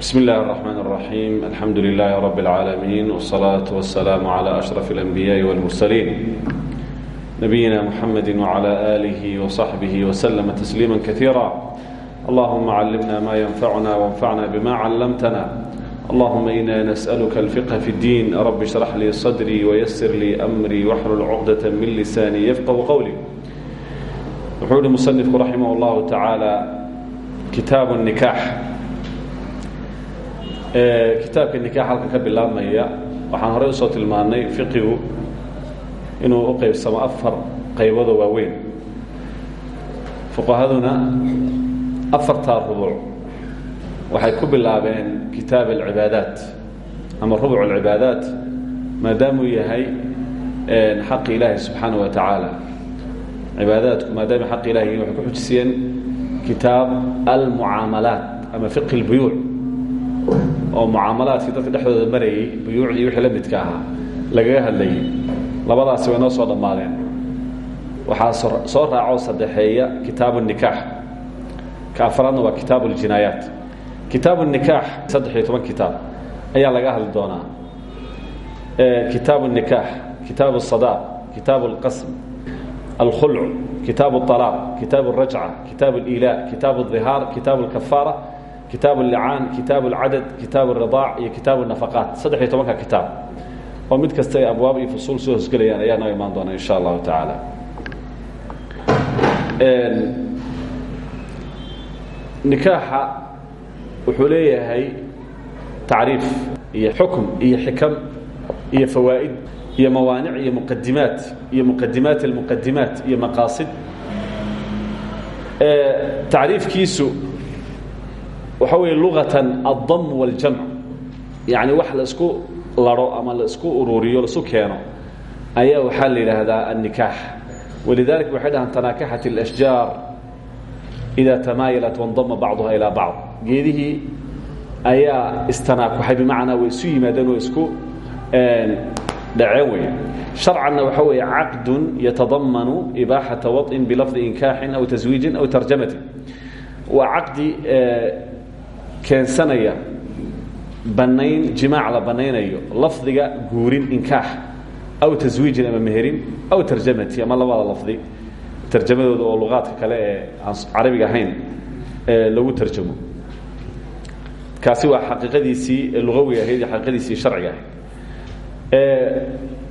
بسم الله الرحمن الرحيم الحمد لله رب العالمين والصلاة والسلام على أشرف الأنبياء والمرسلين نبينا محمد وعلى آله وصحبه وسلم تسليما كثيرا اللهم علمنا ما ينفعنا وانفعنا بما علمتنا اللهم إنا نسألك الفقه في الدين رب اشرح لي صدري ويسر لي أمري واحلل عقدة من لساني يفقه قولي وحول المصنف رحمه الله تعالى كتاب النكاح kitaabka nikaax halkan ka bilaabmaya waxaan horey u soo tilmaannay fiqigu inuu u qeybsamo afar qaybado waaweyn. Fuqahaduna afartaa rubuc waxay ku bilaabeen kitaab alcibaadaat ama rubuc alcibaadaat maadaamuu yahay xaqi ilaahi subxaana wa tacaala cibaadaadku maadaama xaqi ilahi waxay ku xujisiyeen kitaab almucaamalaat ama fiqi اlbuyuuc oo mucaamalaadkii dadka dhexdooda marayay buyuucdii wixii la midka ahaa lagaga hadlayay labadaasi way noo soo dhammaadeen waxaa soo raacoo saddexeeya kitaabu nikaax. Ka afraadna waa kitaabu ljinaayaat kitaabu nikaax saddex iyo toban kitaab ayaa laga hadli doonaa. Kitaabu nikaax kitaabu sadaaq kitaabu alqasm alkhulc kitaabu alaaq kitaabu rajca kitaabu liilaa kitaabu dihaar kitaabu alkafaara kitaab اlicaan kitaab اlcadad kitaab الridaac iyo kitaab الnafaqaat saddex iyo tobanka kitaab oo mid kasta ay abwaab iyo fusuul soo hosgelayaan ayaa noo imaan doona in sha allahu tacaala nikaaxa wuxuu leeyahay tacriif iyo xukm iyo xikam iyo fawaa'id iyo mawaanic iyo muqadimaat iyo muqadimaat اlmuqadimaat iyo maqaasid tacriifkiisu waxaa weeye luqatan addam waljamc yacni wax la isku laro ama la isku uruuriyo laisu keeno ayaa waxaa la yidhaahdaa annikaax. Walidaalika waxay dhahaan tanaakaxat اlashjaar ida tamaayalat wandama bacduha ilaa bacd. Geedihii ayaa istanaakuxay bimacnaa way isu yimaadeen oo isku dhaceen wey sharcanna waxaa weeye caqdun yatadamanu ibaaxata waطin bilafdi inkaaxin aw taswiijin aw tarjamatin. Waa caqdi keensanaya banayn jimaac la banaynayo lafdiga guurin inkaax aw taswiijin ama meherin aw tarjamati ama labada lafdi tarjamadooda oo luqaadka kale ee aan carabiga ahayn lagu tarjamo. Kaasi waa xaqiiqadiisii lugawiga ahayd iyo xaqiiqadiisii sharciga ahayd.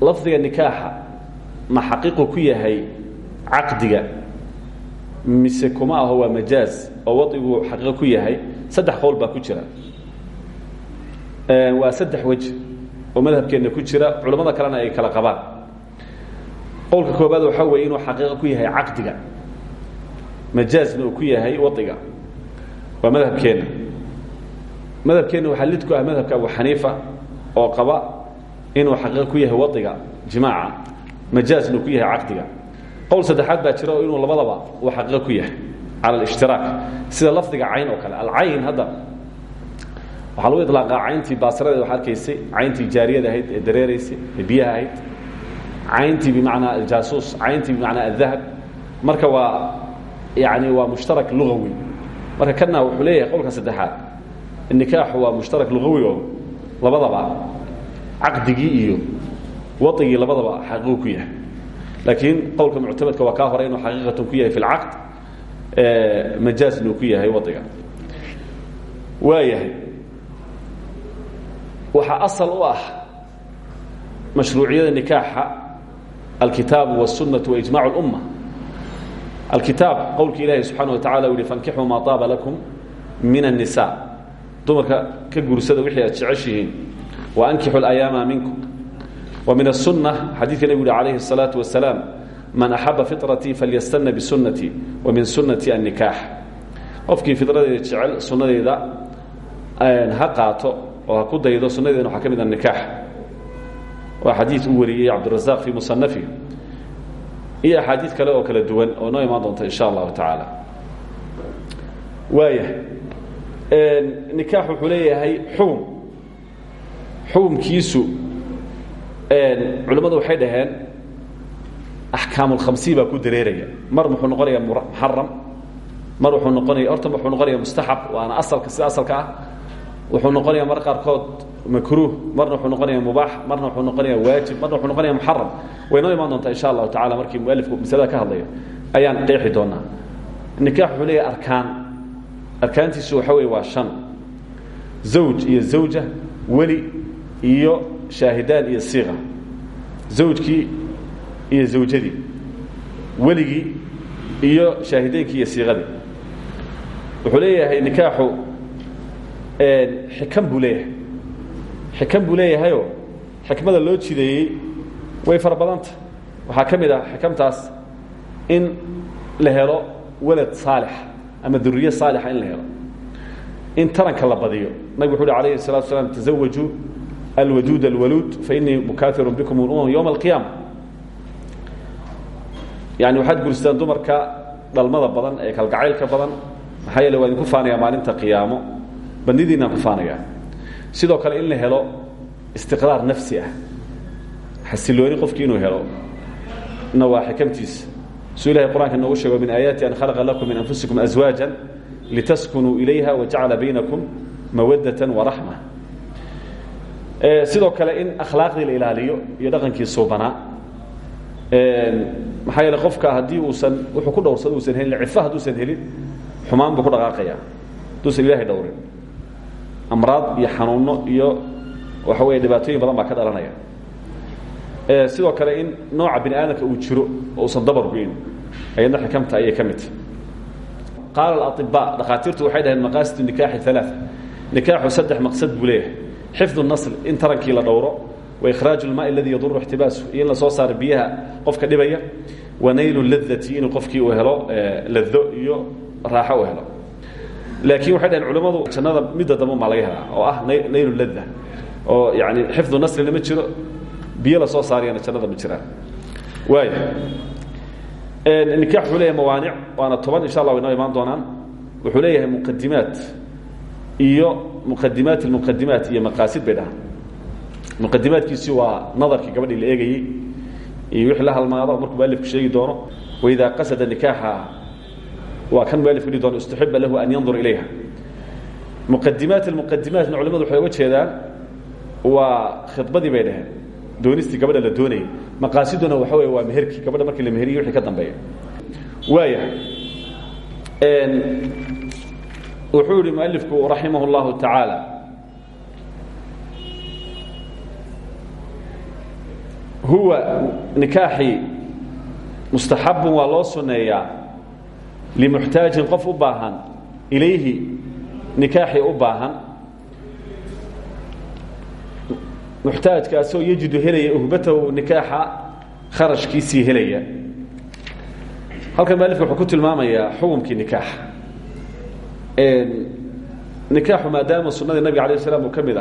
Lafdiga nikaaxa ma xaqiiqu ku yahay caqdiga mise kuma aho waa majaaz oo wadcigu xaqiiqo ku yahay saddex qowl baa ku jira. Waa saddex wej oo madhabkeenna ku jira. Culammada kalena ay kala qabaan. Qowlka koobaad waxaa weeye inuu xaqiiqo ku yahay caqdiga. Majaazna uu ku yahay wadciga waa madhabkeenna madhabkeenna waxaa lid ku ah madhabka abu xaniifa oo qaba inuu xaqiiqo ku yahay wadciga jimaaca. Majaazna uu ku yahay caqdiga. Qowl saddexaad baa jira oo inuu labadaba uu xaqiiqo ku yahay al اtiraa sida lafdiga cayn oo kale alcayn hadda waxaa lagu ilaaqa cayntii baasiradeed wa arkaysay cayntii jaariyada ahayd ee dareeraysay ee biyaha ahayd cayntii bimacnaa aljaasuus cayntii bimacnaa aldahab marka waa yani waa mushtarak luawi marka kana wuxuu leeyahay qowlka saddexaad nikaaxu waa mushtarak luawi oo labadaba caqdigii iyo waigii labadaba xaqiiqu ku yahay laakiin qowlka muctamadka waa kaa hore inuu xaqiiqatan ku yahay fi اlcaqd majaazna uu ku yahay wadciga waayahay waxaa asal u ah mashruuciyada nikaaxa alkitaabu wالsunaةu waijmac اlumma alkitaab qowlka ilaahi subxaana wa tacala u yihi fankixuu maa taaba lakum min الnisa dumarka ka guursada wixii aad jeceshihiin waankixu اlayaama minkum wa min الsunة xadiidka nebigu uhi alayhi الsalaaةu wasalaam man axaba fiطratii falyastana bisunatii wa min sunati annikaax. Qofkii fidradeeda jecel sunnadeeda ha qaato oo ha ku daydo sunnadeedana waxaa ka mid a nikaax. Waa xadiid uu wariyey cabdurazaq fii musanafi iyo axaadiid kale oo kala duwan oo noo imaan doonta insha allahu tacaala. Waaya nikaax wuxuu leeyahay xugum xugumkiisu culimmadu waxay dhaheen axkaam اlkhamsiy baa ku dareeraya. Mar muxuu noqonayaa muxaram mar wuxuu noqonaya horta wuxuu noqonaya mustaxab waana asalka sida asalka ah. Wuxuu noqonaya mar qaarkood makruuh marna wuxuu noqonaya mubaax marna wuxuu noqonaya waajib marna wuxuu noqonaya muxaram way noo imaan doontaa insha allahu tacala markii mualifku masalada ka hadlayo ayaan qeexi doonaa nikaax wuxuu leeyahay arkaan. Arkaantiisu waxa weye waa shan. Zawj iyo zawja weli iyo shaahidaan iyo siiqa zawjkii iyo zawjadii weligii iyo shaahideynkii iyo siiqadii wuxuu leeyahay nikaaxu xikam buu leeyahay xikam buu leeyahayoo xikmada loo jideeyey way fara badanta waxaa ka mid ah xikamtaas in la helo walad saalix ama duriye saalixa in la helo in taranka la badiyo nabig wuxu uhi alayhi الsalatu slam tزawajuu alwaduud alwaluud fainii mukaahiru bikum umam ywma اlqiyaama yani waxaad guursadaan dumarka dhalmada badan ee kalgacaylka badan maxaa yeele waa idinku faanaya maalinta qiyaamo bandidiinaan ku faanaya. Sidoo kale in la helo istiqraar nafsi ah xasilooni qofkii inuu helo na waa xikamtiisa suu ilahay qur'anka noogu sheego min aayaati an khalaqa lakum min anfusikum aswaaja litaskunuu ilayha wajacala baynakum mawadatan waraxma sidoo kale in akhlaaqdii la ilaaliyo iyo dhaqankii suubanaa maxaa yeele qofka haddii uusan wuxuu ku dhowrsado uusan helin cifa hadduusan helin xumaan buu ku dhaqaaqaya. Hadduusan ilahay dhowrin. Amraad iyo xanuuno iyo waxa weeye dhibaatooyin badan baa ka dhalanaya. Sidoo kale in nooca bini aadamka uu jiro oo usan dabar goyn ayadna xikamta ayay ka mid tahay. Qaala alaطibaa dhakhaatiirtu waxay dhaheen maqaasidu nikaaxi alaa nikaaxu saddex maqsad buu leeyahay. Xifdu nasl in tarankii la dhowro waإkhraaj اlmaء اladii yaduru اxtibaasu iyo in la soo saaro biyaha qofka dhibaya wanaylu ladati inuu qofkii uu helo lado iyo raaxo uu helo laakiin waxay dhaheen culimmadu jannada midda dambe maa laga helaa oo ah naylu lada oo yani xifdu naslina ma jiro biyo la soo saariyana jannada ma jiraan waay nikaax wuxuu leeyahay mawaanic waana toban insha allah way noo imaan doonaan wuxuu leeyahay muqadimaat iyo muqadimaat اlmuqadimaat iyo maqaasid bay dhahaan muqadimaadkiisi waa nadarkii gabadhii la eegayey iyo wixii la halmaado markuu mualifku sheegi doono waidaa qasada nikaaxa waa kan mualifku dhihi doono istuxiba lahu an yandur ilayha. Muqadimaat almuqadimaatna culimadu waxay uga jeedaan waa khidbadii bay dhaheen doonistii gabadha la doonayay maqaasiduna waxa wey waa meherkii gabadha markii la meheriye wixii ka dambeeya. Waaya wuxuu yihi mualifku raximah اllahu tacaala huwa nikaaxii mustaxabun waa loo suneeyaa limuxtaajin qof u baahan ilayhi nikaaxii u baahan. Muxtaajkaasoo yajidu helaya uhbatahu nikaaxa kharashkiisii helaya. Halkan mualifka wuxuu ku tilmaamayaa xukumkii nikaaxa nikaaxu maadaama sunadii nabig alayه slam uu ka mid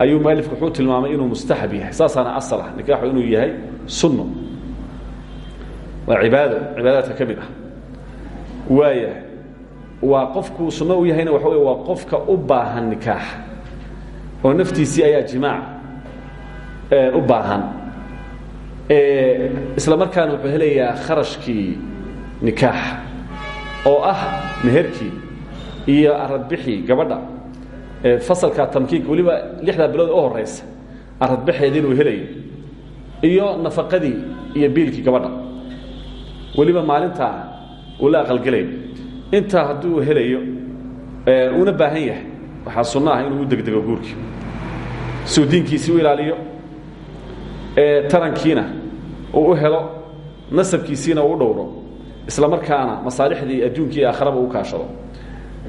ayuu mualifku wuxuu tilmaamay inuu mustaxab yahay. Saasaana asal ah. Nikaaxu inuu yahay sunno. Waa cibaado. Cibaadaadka ka mid ah. Waaya waa qofku sunno u yahayna waxa wey waa qofka u baahan nikaax. Oo naftiisii ayaa jimaac u baahan. Isla markaana wuxuu helayaa kharashkii nikaax. Oo ah meherkii iyo aradbixii gabadha fasalka tamkiinka weliba lixdaa bilood u horeysa aradbaxeeda inuu helayo iyo nafaqadii iyo biilkii gabadha. Weliba maalintaa uu la aqalgelayo intaa hadduu helayo uuna baahan yahay waxaa sunno ah inuu u degdego guurkii. Suu diinkiisii u ilaaliyo tarankiina uu u helo nasabkiisiina uu u dhowro isla markaana masaalixdii adduunkii aakharaba u kaashado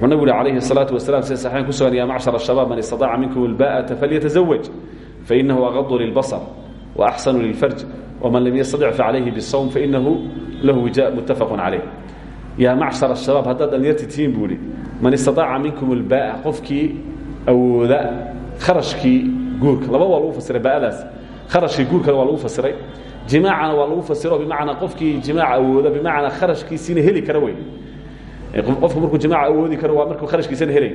wuxuu nabigu uhi alayhi الsalaaةu wasalam sida saxiin ku sugan ya macshar الshabaab man istaطaaca minkum اlba'ata falyatazawaj fainahu aqadu lilbasr وaأxsanu lilfarj wman lam yastaطic facalayhi bالsawm fainahu lahu wija muttafaq calayh yaa macshar الshabaab haddaad dhalinyarti tihiin buu ihi man istaطaaca minkum اlba'a qofkii awooda kharashkii guurka laba waa lagu fasiray ba'adaas kharashkii guurkana waa lagu fasiray jimaacana waa lagu fasiro bimacnaa qofkii jimaac awooda bimacnaa kharashkiisiina heli kara wey qofku markuu jimaaca awoodi karo waa markuu kharashkiisana helay.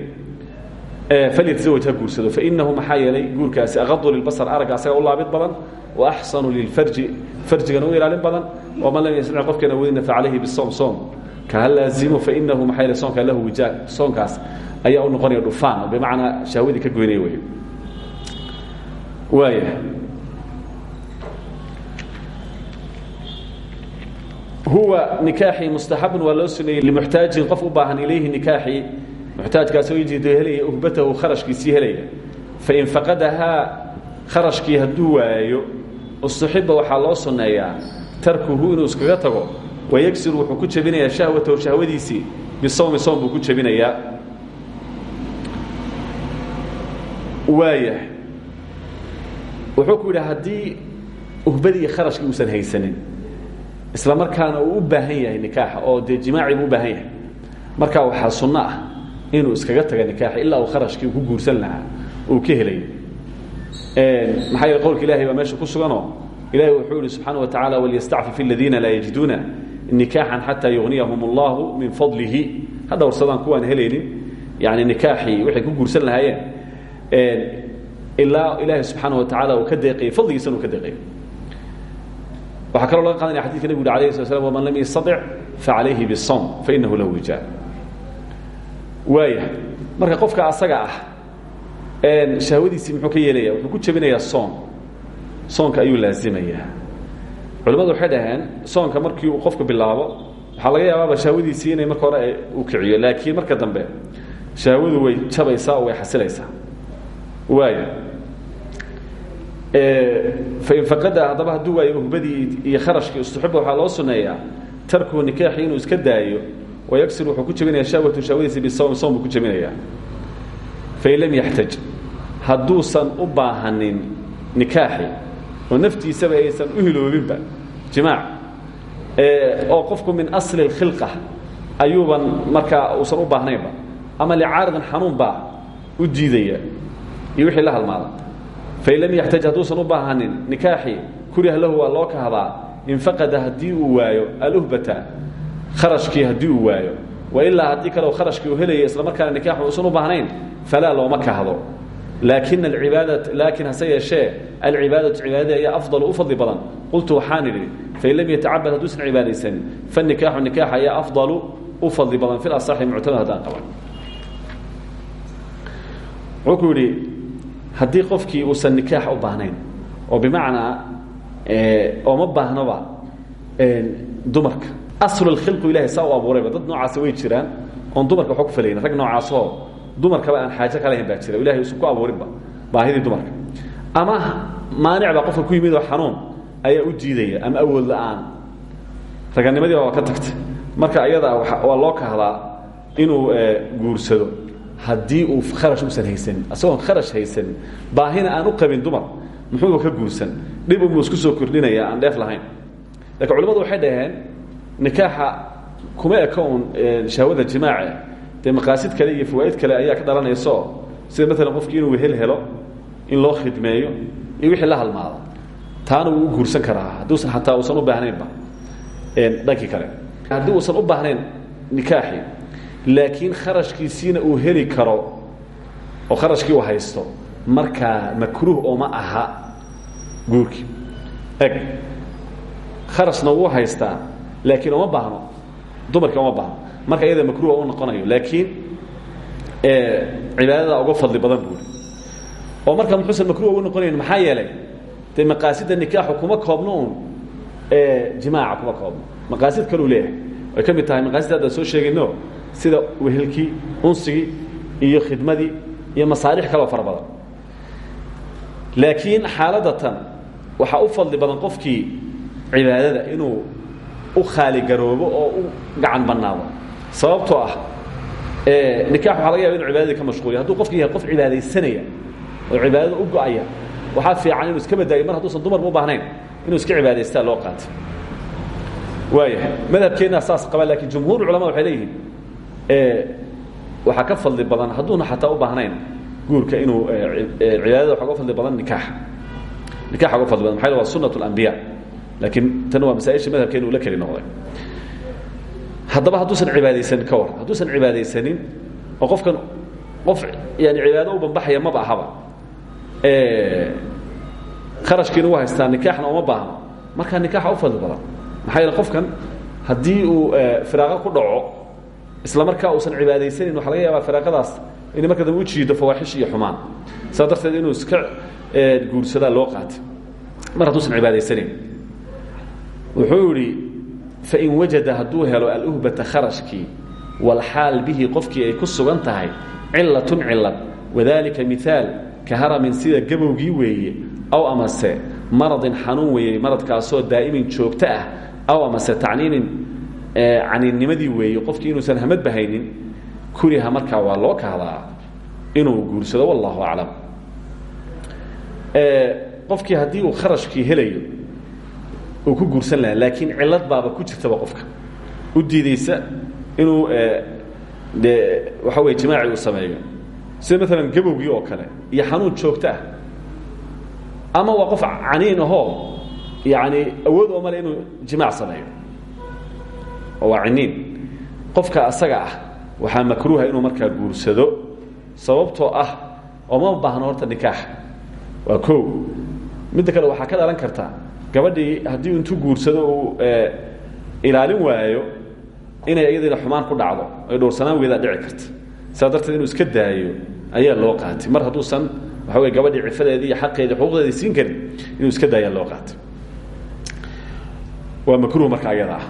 Falyatazawaj ha guursado. Fainahu maxaa yeelay guurkaasi aqadu lilbasar aragga asaga u laabid badan wa axsanu lilfarji. Farjigana u ilaalin badan waman lam yastaic qofkaan awoodina facalayhi bisom som kaha laazimo fainahu maxaa yele soonkaa lahu wijaa soonkaas ayaa u noqonaya dhufaan bimacnaa shahwadii ka goynaya wey waaya huwa nikaaxii mustaxabun waa loo suneeyey limuxtaajin qof u baahan ilayhi nikaaxii muxtaajkaasoo yajidu helaya uhbatahu kharashkiisii helaya. Fain faqadahaa kharashkii hadduu waayo ustuxiba waxaa loo sunneeyaa tarkuhu inuu iskaga tago. Wayagsiru wuxuu ku jebinayaa shahwatahu shahwadiisii bisawmi soom buu ku jebinayaa waaya wuxuu ku yidhi haddii uhbadii kharashkii uusan haysanin isla markaana uu u baahan yahay nikaaxa oo dee jimaaci buu u baahan yahay. Markaa waxaa sunno ah inuu iskaga taga nikaaxa ilaa uu kharashkii ku guursan lahaa uu ka helayo maxaa yeele qowlka ilahay baa meesha ku suganoo? Ilahi wuxuu yihi subxaana wa tacala walyastacfif aladiina laa yajiduuna nikaaxan xataa yugniyahum allahu min fadlihi. Ha dhowrsadaan kuwaan helaynin. Yani nikaaxii waxay ku guursan lahaayeen. Ilaa ilaahay subxaana wa tacala uu ka deeqayo fadligiisana uu ka deeqayo waxaa kaloo laga qadanaya xadidka nebigu uri alayh sla slam waman lam yastatic facalayhi bisawm fainahu lahu wijaa waaya marka qofka asaga ah shahwadiisii muxuu ka yeelaya wuxuu ku jebinayaa soon soonka ayuu laazimayaa culimmadu waxay dhaheen soonka markii uu qofku bilaabo waxaa laga yaabaaba shahwadiisii inay marka hore uu kiciyo laakiin marka dambe shahwadu way jabaysaa oo way xasilaysaa waaya fain faqada haddaba hadduu waayo uhbadii iyo kharashkii istuxiba waxaa loo suneeyaa tarkuhu nikaaxi inuu iska daayo wayagsir wuxuu ku jebinaya shahwatu shahwadiisi bisawm soom buu ku jebinayaa fain lam yaxtaj hadduusan u baahanin nikaaxi oo naftiisaba aysan u hiloobinba jimaac oo qofku min asli اkhilqa ayuuban markaa uusan u baahnaynba ama licaaridin xanuun baa u diidaya iyo wixii la halmaada fain lam yaxtaj hadduusan u baahanin nikaaxi kuriha lahu waa loo kahdaa infaqada haddii uu waayo aluhbata kharashkii haddii uu waayo wailaa haddii kale kharashkii uu helaya isla markaana nikaaxu uusan u baahnayn falaa looma kahdo laakin acibaada laakiin hase yeeshee alcibaadatu cibaadadii ayaa afdal u fadli badan qultu waxaan idhi fain lam yatacabad hadduusan cibaadaysanin fanikaaxu nikaax ayaa afdalu u fadli badan fi asaxi muctamad haddaan qaban wuxuu yidhi haddii qofkii uusan nikaax u baahnayn oo bimacnaa oo ma baahnoba dumarka. Aslulkhilqu ilahay saa u abuurayba dad noocaasa way jiraan oon dumarka waxba ku falaynin rag noocaasoo dumarkaba aan xaajo ka lahayn baa jira. Ilahay usan ku abuurinba baahidii dumarka. Ama maanic baa qofka ku yimid oo xanuun ayaa u diidaya ama awood la'aan. Raganimadii waa ka tagtay. Marka ayadaa waa loo kahdaa inuu guursado haddii uu kharash usan haysanin isagoon kharash haysanin baahina aan u qabin dumar muxuuba ka guursan? Dhib unbuu isku soo kordhinaya aan dheef lahayn. Lakiin culimmadu waxay dhaheen nikaaxa kuma eka un shahwada jimaace dee maqaasid kale iyo fawaaid kale ayaa ka dhalanayso sida maalan qofkii inuu wehel helo in loo khidmeeyo iyo wixii la halmaado. Taana wuu u guursan karaa hadduusan xataa uusan u baahnaynba. Dhankii kale. Haddii uusan u baahnayn nikaaxi laakiin kharashkiisiina uu heli karo oo kharashkii uu haysto markaa makruuh ooma aha guurkii eg kharashna wuu haystaa laakiin oma baahno dumarkii oma baahno. Marka iyada makruuha u noqonayo laakiin cibaadada uga fadli badan buuri oo marka muxuusan makruuha u noqonayn maxaa yeelay? Dee maqaasida nikaaxu kuma koobno un jimaaca kuma koobno. Maqaasid kaluu leeyahay. Ay ka mid tahay maqaasid haddaan soo sheegayno sida wehelkii unsigii iyo khidmadii iyo masaalix kaloo fara badan. Laakiin xaaladatan waxaa u fadli badan qofkii cibaadada inuu u khaaligaroobo oo u gacan bannaado. Sababtoo ah nikax waxa laga yaba inu cibaadadii ka mashquuliya hadduu qofki yahay qof cibaadaysanaya oo cibaadada u go'aya waxaa fiican inuu iska badaayo mar hadduusan dumarba u baahnayn inuu iska cibaadaystaa loo qaatay. Waayahay madhabkeennaa saas qaba lakiin jumhuur culamada waxay leeyihiin waxaa ka fadli badan hadduuna xataa u baahnayn guurka inuu cibaadada waxa uga fadli badan nikaaxa nikaxa uga fadli badan maxaa waa sunat اlambiya laakiin tan waa masaaisha madhabkeena uu la keli noqday. Haddaba hadduusan cibaadaysanin ka war hadduusan cibaadaysanin oo qofkan qof yani cibaado u banbaxaya maba ahaba. Kharashkiina u haystaa nikaaxna uma baahno markaa nikaaxa u fadli badan. Maxaa yeele qofkan haddii uu firaaqo ku dhaco isla markaa uusan cibaadaysanin waxa laga yaabaa firaaqadaas inay marka dambe jiido fawaaxish iyo xumaan. Saa inuu iska guursadaa loo qaatay. Mar hadduusan cibaadaysanayn wuxuu idhi fain wajada hadduu helo aluhbata kharashkii walxaal bihi qofkii ay ku sugan tahay cilatun cilad wadalika miaal ka haramin sida gabowgii weeye aw amase maradin xanuun weeye maradkaasoo daa'imin joogto ah aw amase tacniinin caniinnimadii weeye qofkii inuusan hamadba haynin kuriha markaa waa loo kahdaa inuu guursado wallahu aclam. Qofkii haddii uu kharashkii helayo uu ku guursan lahaa laakiin cilad baaba ku jirtaba qofka. U diideysa inuu de waxa weye jimaaci uu sameeyo. Sida maalan gabowgii oo kale iyo xanuun joogto ah. Ama waa qof caniin ahoo yani awood oo male inuu jimaac sameeyo oo waa ciniin. Qofka asaga ah waxaa makruuha inuu markaa guursado sababtoo ah oo ma baahno horta nikaax. Waa o midda kale waxaa ka dhalan karta gabadhii haddii intuu guursado uu ilaalin waayo inay iyadiina xumaan ku dhacdo ay dhowrsanaan weedaa dhici karta. Sidaa inuu iska daayo ayaa loo qaatay. Mar hadduusan waxa wey gabadhii cifadeedii xaqeedii xuquuqdeedii siin karin inuu iska daayaa loo qaatay. Waa makruuh marka ayada ah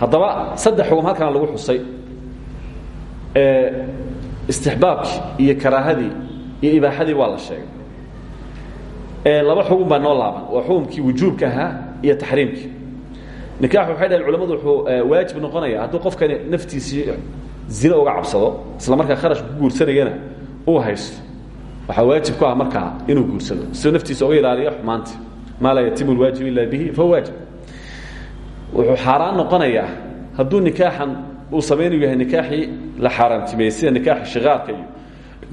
haddaba saddex xugum halkana lagu xusay istixbaabkii iyo karaahadii iyo ibaaxadii waa la sheegay. Laba xugun baa noo laaban waa xukumkii wujuubka ahaa iyo taxriimkii. Nikaaxu waxay dhaheen culamadu wuxuu waajib noqonaya hadduu qofkani naftiisii zine uga cabsado isla markaa kharash ku guursanayana uu haysto. Waxaa waajib ku ah markaa inuu guursado sidoo naftiisa uga ilaaliyo xumaanta. Maa laa yatimu lwaajib ila bihi fahuwa waajib wuxuu xaaraan noqonayaa hadduu nikaaxan uu samaynayu yahay la xaaraantimeeyey sida nikaaxi shikaarka iyo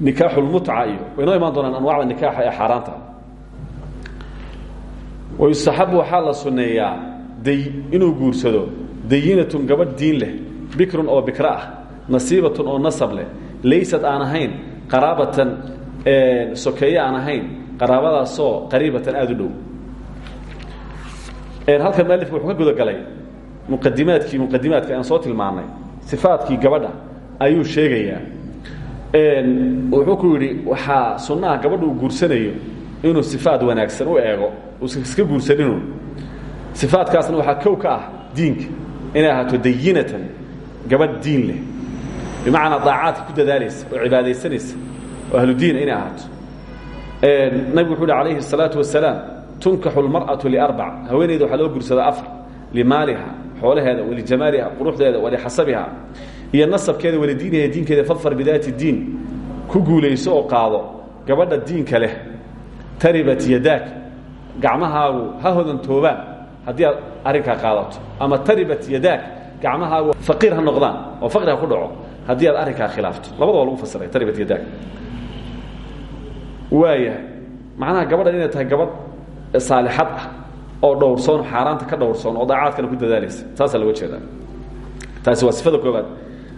nikaaxulmutca iyo waynoo imaan doonaan anwaacda nikaaxa ee xaaraanta. Wayustaxabu waxaa la sunneeyaa day inuu guursado dayinatun gabadh diin leh bikrun oo bikro ah nasiibatun oo nasab leh. Laysad aan qaraabatan sokeeye aan ahayn qaraabadaasoo qariibatan aada u dhow halkan mualifku wuxuu ka gudagalay muqadimaadkii muqadimaadka aan soo tilmaanay sifaadkii gabadha ayuu sheegayaa. Wuxuu ku yidhi waxaa sunnaha gabadha uu guursanayo inuu sifaad wanaagsan u eego uusan iska guursaninu sifaadkaasna waxaa kow ka ah diinka inay ahaato dayinatan gabadh diin leh. Bimacnaa daacaadka ku dadaalaysa oo cibaadaysanaysa oo ahludiina inay ahaato. Nabigu wuxuu uhi alayhi الsalaatu wasalaam tunkaxu lmar'atu liarbac. Haweeneyda waxaa loo guursadaa afar limaaliha xoolaheeda walijamaaliha quruxdeeda walixasabiha iyo nasabkeeda walidiiniha diinkeeda fadfar bidaati diin. Ku guulayso oo qaado gabadha diinka leh. Taribat yadaag gacmahaagu ha hodantoobaan haddii aad arrinkaa qaadato. Ama taribat yadaag gacmahaagu faqiir ha noqdaan oo faqri ha ku dhaco haddii aad arrinkaa khilaafto. Labadaba lagu fasiray taribat yadaag waayahay macnaha gabadhan inay tahay gabadh saalixad ah oo dhowrsoon xaaraanta ka dhowrsoon oo daacaadkana ku dadaalaysa. Saasaa loga jeedaa. Taasi waa sifada koobaad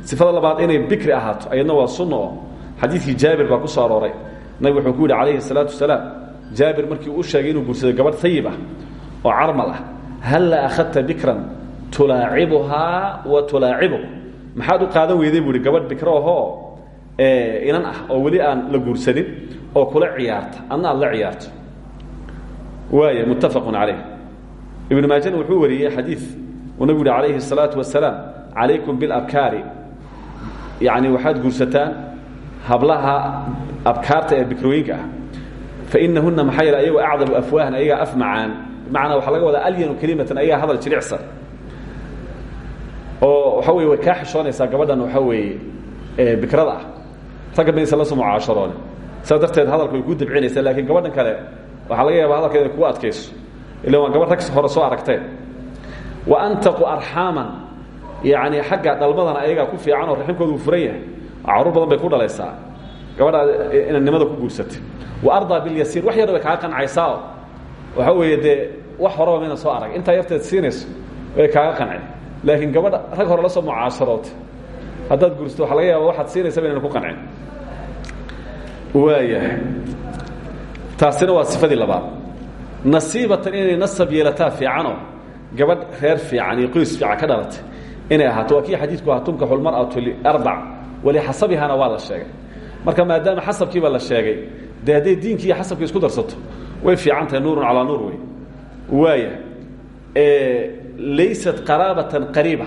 sifada labaad inay bikri ahaato. Ayadna waa sunna oo xadiidkii jaabir baa ku soo arooray. Nabig wuxuu ku yidhi calayhi salaatu wasalaam jaabir markii uu sheegay inuu guursaday gabadh ayib ah oo carmal ah halla akhadta bikran tulaacibuhaa wa tulaacibuk maxaad u qaadan weyday buu ihi gabadh bikro ahoo inan ah oo weli aan la guursanin oo kula ciyaarta adna aad la ciyaarto waaya muttafaqun calayh. Ibnu maajana wuxuu wariyey xadiid uu nabigu yihi calayhi الsalaatu wasalaam calaykum bilabkaari yacni waxaad guursataan hablaha abkaarta ee bikrooyinka ah. Fainahuna maxaa yeele ayagoo acdabu afwaahan ayagaa af macaan bimacnaa waxaa laga wadaa alyanu kelimatan ayagaa hadal jilicsan. Oo waxa weye way kaa xishoonaysaa gabadhan waxaa weeye bikrada ah. Ragga maysa la soo mucaasharoone saas darteed laakiin gabadhan kale waxaa laga yaaba hadalkeeda inay kugu adkayso. Ila waa gabadh rag hore soo aragteen. Wa antaqu arxaaman yacni xagga dhalmadana ayagaa ku fiican oo raximkooda uu furan yahay. Caruur badan bay ku dhalaysaa. Gabadhaa inannimada ku guursatay. Wa ardaa bilyasiir wax yar bay kaaga qancaysaa oo waxa weeye dee wax horeba mayna soo arag. Intaa yarteed siinayso way kaaga qanceen. Laakiin gabadha rag hore la soo mucaasharootay. Haddaad guursato waxa laga yaaba waxaad siinaysa inayna ku qancin waayahay taasina waa sifadii labaad. Nasiibatan inay nasab yeelataa fiicanoo gabadh reer fiican iyo qoys fiican ka dhalatay. Inay ahaato waa kii xadiidku ahaa tunkaxu lmar'atu liarbac walixasabihana waa la sheegay. Marka maadaama xasabkiiba la sheegay dee hadday iyo xasabkii isku darsato way fiican nuurun calaa nuur wey waaya laysat qaraabatan qariiba.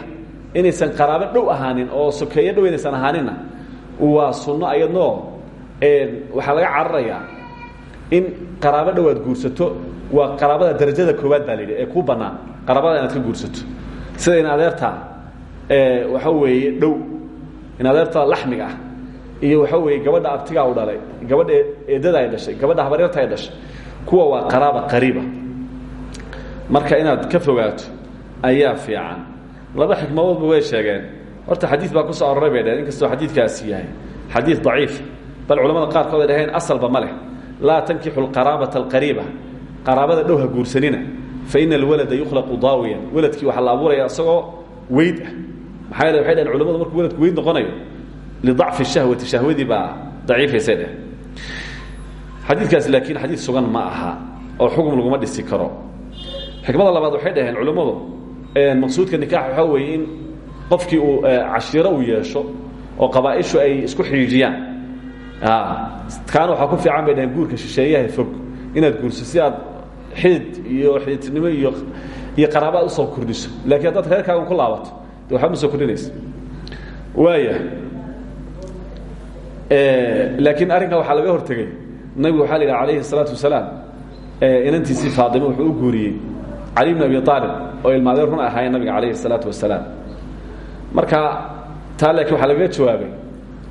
Inaysan qaraabo dhow ahaanin oo sokeeyo dhow inaysan waa sunno ayadnoo waxaa laga cararayaa in qaraabo dhow aad guursato waa qaraabada darajada koowaad baa la yidhi ee kuu bannaan. Qaraabada inaad ka guursato. Sida in adeertaa waxa weeye dhow. In adeertaa laxmiga ah. Iyo waxa weeye gabadha abtigaa u dhalay. Gabadha eedada ay dhashay. Gabadha habaryarta ay dhashay. Kuwa waa qaraaba qariiba. Marka inaad ka fogaato ayaa fiican. Laba xikmadoodba way sheegeen. Horta xadiid baa ku soo aroray bay dheheen inkastoo xadiidkaasi yahay. Xadiid daciif. Bal culamada qaarkood ay dhaheen asalba ma leh laa tankixu lqaraabata alqariiba qaraabada dhow ha guursanina fa ina alwalada yukhlaqu daawiyan weladkii waxaa la abuuraya isagoo weyd ah. Maxaa yeele waxay dhaheen culamadu weyd noqonayo lidacfi shahwati shahwadii baa daciifaysay dheh. Xadiidkaasi laakiin xadiid sugan ma aha oo xukm laguma dhisi karo. Xikmada labaad waxay dhaheen culimmadu maqsuudka nikaax waxaa weeye qofkii uu cashiiro uu yeesho oo qabaaishu ay isku xiijiyaan kaana waxaa ku fiican bay dhaheen guurka shisheeyaha fog inaad guurso si aad xidid iyo xididnimo iyo iyo qaraabaad usoo kordhiso lakiin haddaad reerkaagan ku laabato de waxba ma soo kordhinaysa waaya laakiin arrinkan waxaa laga hortegey nabigu waxaa la yidhi alayhi الsalaatu wasalaam inantiisii faadimo wuxuu u guuriyey cali bn abi aalib oo ilmaadeen run ahaayeen nabiga calayhi الsalaatu wasalaam marka taa laakiin waxaa lagaga jawaabay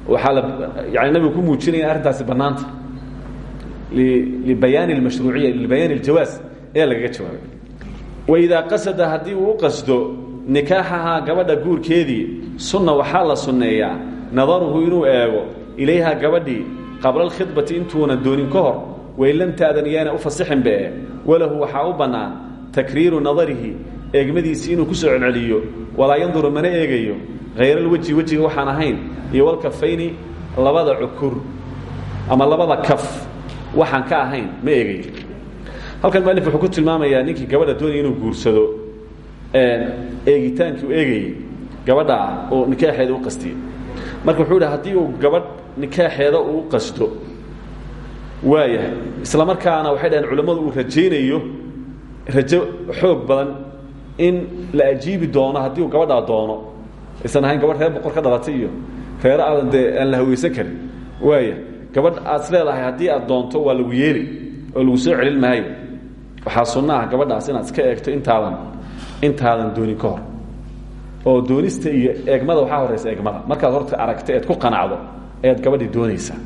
waxaa la yani nabigu ku muujinaya in arrintaasi bannaanta. Libayaani اlmashruuciya libayaani اljawaaz ayaa lagaga jawaabay. Waidaa qasada haddii uu u qasdo nikaaxahaa gabadha guurkeedii sunna waxaa la sunneeyaa nadaruhu inuu eego ilayha gabadhii qabla alkhidbati intuuna doonin ka hor wain lam taadan yaana u fasixin bee walahu waxaa u bannaan takriiru nadarihi eegmadiisii inuu ku soo celceliyo walaa yanduru mana eegayo. Haylalweji wejiga waxaan ahayn iyo walkafayni labada cukur ama labada kaf waxaan ka ahayn ma eegayo. Halkan mualif wuxuu ku tilmaamayaa ninkii gabadha doonaya inuu guursado eegitaankii u eegayey gabadha ah oo nikaaxeeda u qastiyey marka wuxuu hi haddii uu gabadh nikaaxeeda uu qasdo waayahay. Isla markaana waxay dhaheen culammadu uu rajaynayo rajo xoog badan in la ajiibi doono haddii uu gabadhaa doono aysan ahayn gabadh boqor ka dhalatay iyo reero aadan la hawaysan karin. Waaya gabadh aad leedahay haddii aad doonto waa lagu yeeli oo lagu soo celin maayo. Waxaa sunno ah gabadhaas inaad iska eegto intaadan intaadan doonin ka oo doonista iyo eegmada waxaa horaysa eegmada. Markaad horta aragta eed ku qanacdo ayaad gabadhii doonaysaa.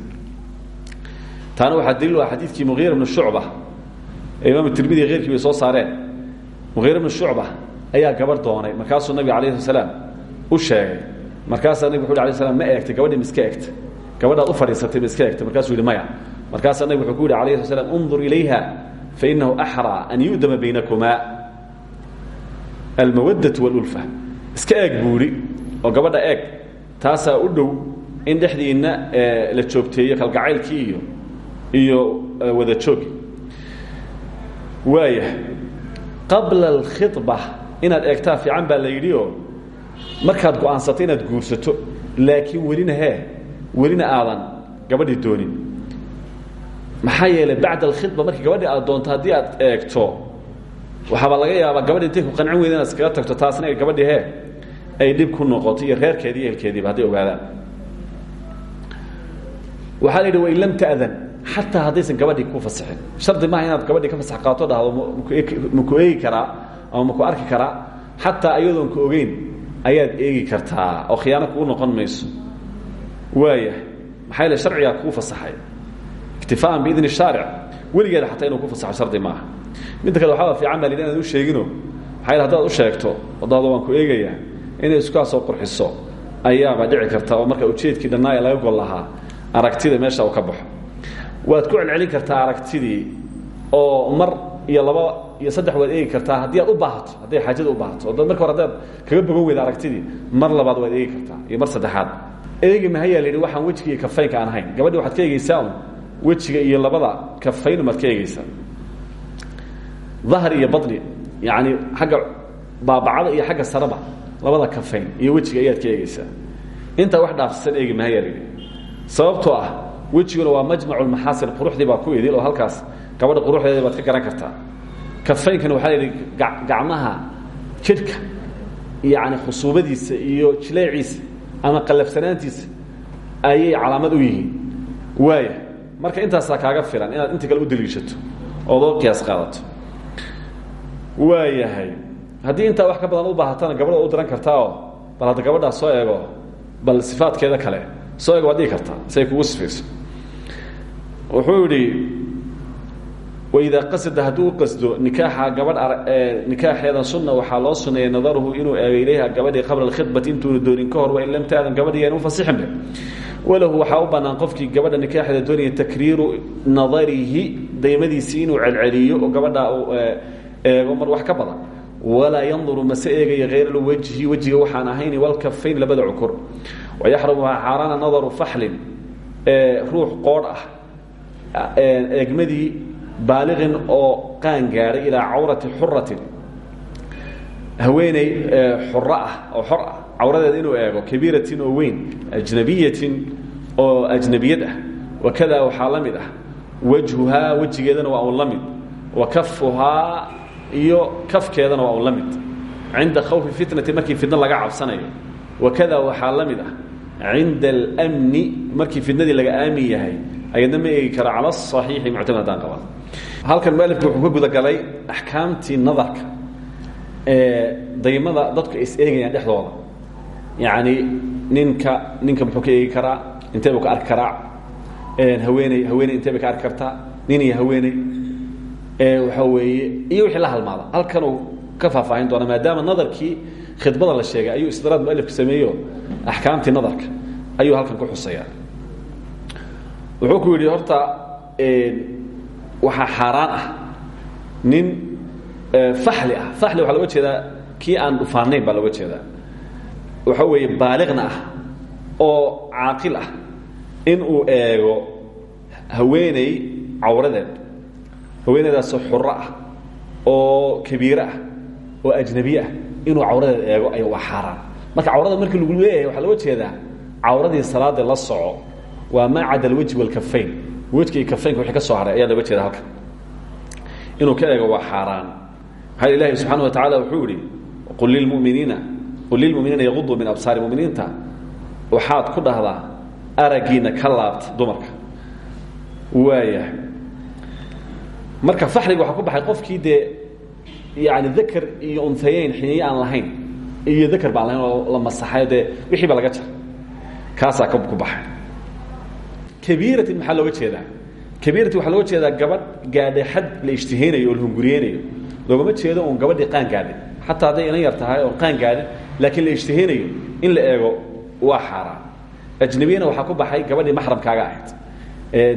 Taana waxaa daliil ah xadiidkii muhiira bnu shucba ee imaam tirmidi soo saareen. Muhiira bnu shucba ayaa gabarh doonay. Markaasuu nabiga alayh salaam u sheegay. Markaasaa nabig alay slam ma eegtay. Gabadhii ma iska egtay gabadhaad u fadhiisatay ma iska egtay markaasuu yihi maya. Markaasaa nabig wuxuu ku yihi alayh sl slam undur ilayha fainahu axraa an yu'dama baynakumaa almawadatu wاlulfa iska eeg buuri oo gabadha eeg. Taasaa u dhow in dhexdiinna la joogteeyo kalgacaylkii iyo iyo wada joogi waaya qabla alkhidba inaad eegtaa fiican baa la yidhi oo markaad go'aansato inaad guursato laakiin welina hee welina aadan gabadhii doonin. Maxaa yeelay bacda alkhidba markii gabadhii aad doonto haddii aad eegto waxaaba laga yaabaa gabadhi intay ku qancin weyda inaad iskaga tagto taasna ay gabadhii hee ay dhib ku noqoto iyo reerkeedi iyo ehelkeediiba hadday ogaadaan. Waxaa la yidhi wain lam ta'dan xataa haddaysan gabadhii ku fasixin. Shardi maaha inaad gabadhii ka fasax qaato dhahdo maku eegi karaa ama maku arki karaa xataa iyadoon ku ogeyn ayaad eegi kartaa oo khiyaano kugu noqon mayso. Waaya maxaa yeele sharcigaa kuu fasaxay. Iktifaaan biidni shaaric weligeeda xataa inuu ku fasaxo shardi maaha. Midda kale waxaaba fiican baa lidhi inaad u sheegino. Maxaa hadaad u sheegto wadahdo waan ku eegayaa inay iskaa soo qurxiso ayaaba dhici karta oo marka ujeedkii dhannaa ee laga gol lahaa aragtida meesha uu ka baxo. Waad ku celcelin kartaa aragtidii oo mar iyo laba iyo saddex waad eegi kartaa haddii aad u baahato hadday xaajada u baahato. O marka hore haddaad kaga bogan weyda aragtidii mar labaad waad eegi kartaa iyo mar saddexaad. Eegi mahayaa la yidhi waxaan wejiga iyo kafaynka aan ahayn. Gabadhi waxaad ka eegeysaa un wejiga iyo labada kafayn umaad ka eegeysaa dahri iyo badni yacni xagga baabacada iyo xagga saraba labada kafayn iyo wejiga ayaad ka eegeysaa intaa wax dhaafsisan eegi mahayaa lidhi sababtoo ah wejiguna waa majmacu lmaxaasin quruxdii baa ku idil oo halkaas gabadha quruxdeeda baad ka garan kartaa kafaynkana waxaa la yidhi gacmaha jidhka yani khusuubadiisa iyo jileeciisa ama qallafsanaantiisa ayay calaamad u yihiin. Waaya marka intaasaa kaaga filan inaad inta kale u daliishato oodoo qiyaas qaadato. Waayahay haddii intaa wax ka badan u baahatana gabadha u diran kartaao bal hadda gabadhaa soo eego bal sifaadkeeda kale soo eego waad dhigi kartaa si ay kugu sifayso. Wuxuu yidhi waidaa qasada hadduu u qasdo nikaaxa gabadh nikaaxeeda sunna waxaa loo suneeyay nadaruhu inuu eego gabadhii qabla alkhidbati intuuna doonin ka hor wain lam taadan gabadhi yaan u fasixinbe walahu waxaa u bannaan qofkii gabadha nikaaxeeda doonaya takriiru nadarihi daymadiisii inuu celceliyo oo gabadha uu eego mar wax ka badan. Walaa yanduru mase eegayo hayr lwajhi wejiga waxaan ahayn walkafayn labada cukur. Wayaxrumu xaaraana nadaru faxlin ruux qoodh ah eegmadii baaliqin oo qaan gaadhay ilaa cawrati xuratin haweeney xuro ah oo xor ah cawradeeda inuu eego kabiiratin oo weyn ajnabiyatin oo ajnabiyad ah. Wakada waxaa ah wajhuhaa wejigeedana waa un la iyo kafkeedana waa un la khawfi fitnati markii fitna laga cabsanayo. Wakada waxaa la mid ah cinda almni markii fitnadii laga aamin yahay. Ayadna ma eegi karo cala asaxiixi halkan mualifku wuxuu ka gudagalay axkaamtii nadarka ee daymada dadku is eegayaan dhexdooda. Yacni ninka ninka muxuu ka eegi karaa intee buu ka arki karaa? Haweeney haweeney intee bay ka arki kartaa? Nin iyo haweeney? Waxaa weeye iyo wixii la halmaada. Halkanuu ka faahfaahin doona maadaama nadarkii khidbada la sheegay ayuu istidraad mualifku sameeyo axkaamtii nadarka ayuu halkan ku xusayaa. Wuxuu ku yidhi horta waxaa xaaraan ah nin faxli ah. Faxli waxaa loga jeedaa kii aan dhufaanayn baa loga jeedaa. Waxa weeye baaliqna ah oo caaqil ah in uu eego haweeney cawradeed. Haweeneydaasoo xuro ah oo kabiire ah oo ajnabiye ah. Inuu cawradeed eego ay waa xaaraan. Marka cawrada markii lagu leeyahay waxaa loga jeedaa cawradii salaada la soco waa maa cada alwejhi walkafayn wejka iyo kafaynka wixii ka soo haray ayaa looga jeeda halkan. Inuu ka eego waa xaaraan. Maxaa ilaahi subxaana wa tacala wuxuu yihi qul lilmuminiina qul lilmuminiina yaguduu min absaari muminiinta. Waxaad ku dhahdaa araggiina ka laabta dumarka. Waaya marka faxliga waxaa ku baxay qofkii dee yani dakar iyo unhayeyn xiniye aan lahayn iyo dakar baan lahayn oo la masaxayo dee wixii ba laga jar kaasaa ku baxay kabiiratin maxaa looga jeedaa? Kabiiratin waxaa looga jeedaa gabadh gaadhay xad la ishtihaynayo oo la hunguriyeynayo loogama jeedo uun gabadhii qaan gaadhin xataa hadday inan yar tahay oon qaan gaadhin laakiin la ishtihaynayo in la eego waa xaaraan ajnabiyana waxaa ku baxay gabadhii maxramkaaga ahayd.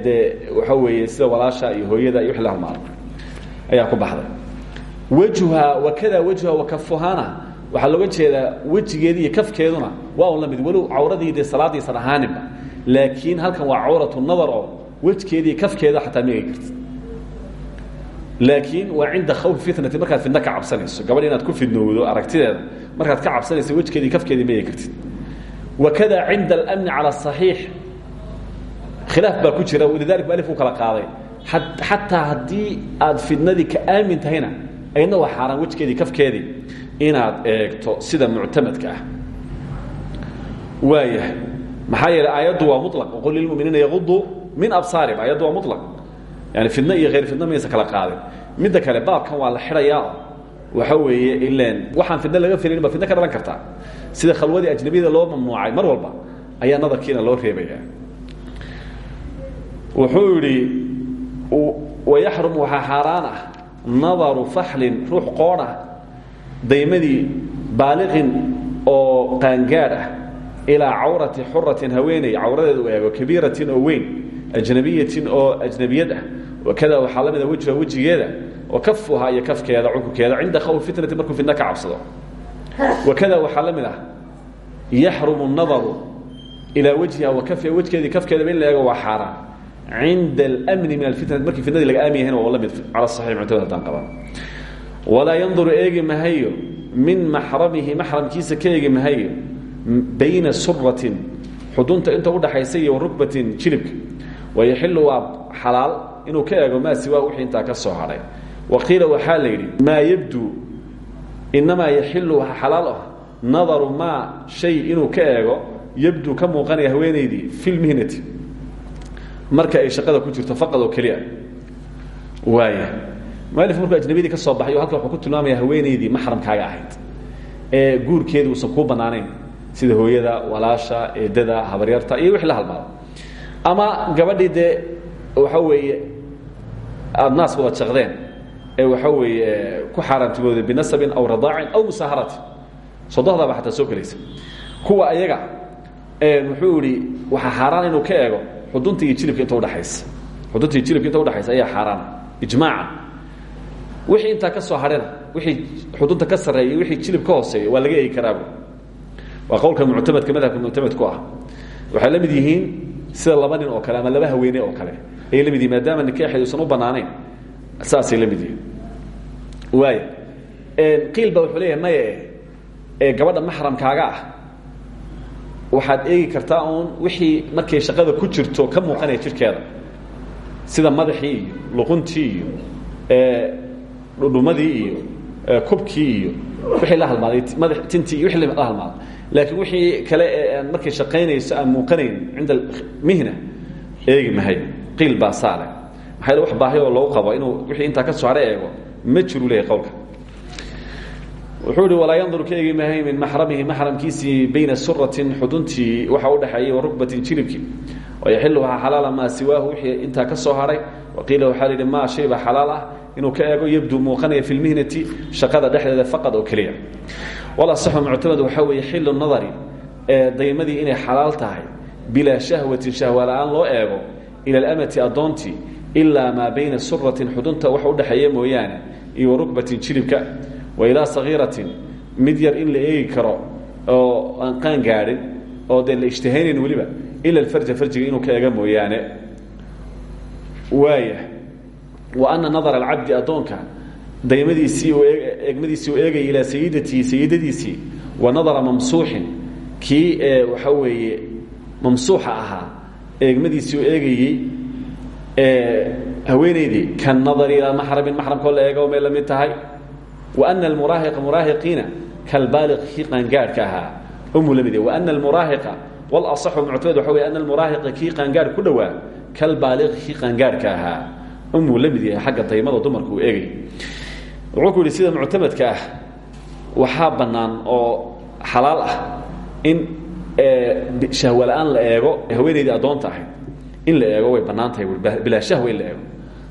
Dee waxa weeye sida walaasha iyo hooyada iyo halmaado ayaa ku baxday. Wejha wakada wejha wakafuhana waxaa looga jeedaa wejigeedii iyo kafkeeduna waa un la mid. Walow cawradii dee salaadiisan ahaaninba laakiin halkan waa cawratu nadar oo wejkeedii kafkeeda xataa ma eegi kartid. Laakiin waa cinda khawfi fitnati markaad fidno ka cabsanayso gabadh inaad ku fidnowdo aragtideeda markaad ka cabsanayso wejkeedii kafkeedii ma eegi kartid. Wakada cinda alamni cala asaxiix khilaaf baa ku jira walidalik mualif uu kala qaaday. Xataa haddii aad fidnadii ka aamin tahayna ayadna waa xaaraan wejkeedii kafkeedii inaad eegto sida muctamadka ah. Waayahay maxaa yeeley aayaddu waa mulaq waqul lilmuminiina yaguduu min absaarihim. Aayaddu waa mulaq yani fidno iyo hayr fidno maysa kala qaadin. Midda kale baabkan waa la xidhayaa. Waxa weeye ileen waxaan fidno laga filayn ba fidno ka dhalan kartaa. Sida khalwadii ajnabiyada loo mamnuucay mar walba ayaa nadarkiina loo reebaya. Wuxuu yidhi wayaxrum waxaa xaaraan ah nadaru faxlin ruux qoodh ah daymadii baaliqin oo qaangaadh ah ilaa cawrati xuratin haweeney cawradeed u kabiiratin oo weyn ajnabiyatin oo ajnabiyad ah. Wakada waxaa la mida wejha wejigeeda wa kafuhaa iyo kafkeeda cukurkeeda cinda khawf fitnati markuu fitna ka cabsado. Wakada waxaa la mid ah yaxrumu nadaru ilaa wejhiha wa kafiha wejkeedii kafkeedaba in la eego waa xaaraan. Cinda almni min alfitnati markii fitnadii laga aamin yahayna waa mid cala saxiix muctamad haddaan qabaan. Walaa yanduru eegi mahayo min maxramihi maxramkiisa ka eegi mahayo bayna suratin xudunta inta udhaxaysa iyo rukbatin jilibka. Wayaxilu waa xalaal inuu ka eego maa siwaa wixii intaa ka soo hadhay waqiila waxaa la yidhi maa yabdu inamaa yaxilu waxa xalaal ah shay inuu ka eego yabdu ka muuqanaya haweenaydii fi lmihnati marka ay shaqada ku jirto faqad oo keliya. Waaya mualif markuu ajnabiyadii ka soo baxay halka wuxuu ku tilmaamaya haweenaydii maxramkaaga ahayd ee guurkeedu uusan kuu bannaanayn sida hooyada walaasha eedada habaryarta iyo wixii la halmaado. Ama gabadhii dee waxa weeye aada naas wada jaqdeen ee waxa weeye ku xaaraantimooday binasabin aw radaacin aw musaaharatin. Sodohdaba xataa soo gelaysa. Kuwa ayaga wuxuu ihi waxaa xaaraan inuu ka eego xudunta iyo jilibka inta udhaaysa xudunta iyo jilibka inta udhaxaysa ayaa xaaraana ijmaacan. Wixii intaa ka soo hadhena wixii xudunta ka sarreeya wixii jilib ka hooseeya waa laga eegi karaaba waa qowlka muctamadka madhabka muctamadku ah. Waxay la mid yihiin sida laba nin oo kale ama laba haweene oo kale. Ayay la mid yihiin maadaama nikaaxeed usan u bannaanayn saasay la mid yihiin. Waaya qiil ba wuxuu leeyahay maya ee gabadha maxramkaaga ah waxaad eegi kartaa uun wixii markay shaqada ku jirto ka muuqanaya jirkeeda. Sida madaxii iyo luquntii iyo dhudhumadii iyo kubkii iyo halmaaday laakiin wixii kale ee aan markay shaqaynayso aan muuqanayn cinda mihna eegi mahay qiil baa saale maxaa wax baahi oo loogu qabo inuu wixii intaa ka soo hare eego ma jiru leeyahy qowlka. Wuxuu ihi walaa yanduru ka eegi mahay min maxramihi maxramkiisii bayna suratin xuduntii waxa u dhexeeyey wa rukbatin jilibkii wayaxilu waxaa xalaala maa siwaahu wixii intaa ka soo hadhay waqiila waxaa la yidhi maa shay baa xalaal ah inuu ka eego yabdu muuqanaya fi lmihnati shaqada dhexdeeda faqad oo keliya. Walasaxu muctamad waxaa weeye xilu nadari ee daymadii inay xalaal tahay bilaa shahwatin shahwa la'aan loo eego ila alamati addoontii ilaa maa bayna suratin xudunta wax udhexeeya mooyaane iyo warukbatin jilibka wa ilaa sagiiratin mid yar in la eegi karo oo aan qaan gaadhin oo dee la ishtihaynayn weliba ila alfarja farjiga inuu ka eega mooyaane. Waaya wa ana nadara alcabdi addoonka. Daymadiisii eegmadiisii u eegaya ilaa sayidatihi sayidadiisii wa nadara mamsuuxin. Kii ee waxa weeye mamsuuxa ahaa eegmadiisii u eegayey haweenaydii kanadari ilaa maxramin maxramkoo la eega may la tahay. Wa ana almuraahiqa muraahiqiina kalbaaliq kii qaangaadhka ahaa. Umuu la mid yahay wa ana almuraahiqa walasaxu muctamad waxa wey ana almuraahiqa kii qaangaadh ku dhowaa kalbaaliq kii qaangaadhka ahaa umuu la mid yahay xagga daymada dumarka uu eegay. Wuxuu ku yidhi sida muctamadka ah waxaa bannaan oo xalaal ah in shahwa la'aan la eego haweenaydii addoonta ahayd in la eego way bannaan tahay bilaa shahwa in la eego.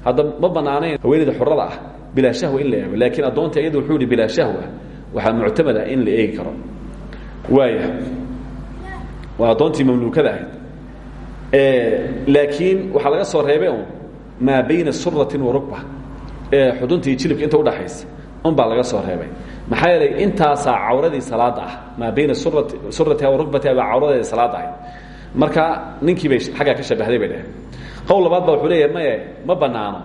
Hadda ma bannaanayn haweenayda xurada ah bilaa shahwa in la eego. Laakiin addoonta iyada wuxuu yihi bilaa shahwa waxaa muctamad ah in la eegi karo. Waaya waa addoontii mamluukada ahayd. Laakiin waxaa laga soo reebay un maa bayna suratin wa rukba ee xudunta iyo jilibka inta udhaxaysa un baa laga soo reebay maxaa yeelay intaasaa cawradii salaada ah maa bayna surat suratiha wa rukbatiha baa cawradeeda salaada ahayd marka ninkii bay xaggaa ka shabahday bay dheheen qowl labaad ba wuxuu leeyahay maye ma bannaano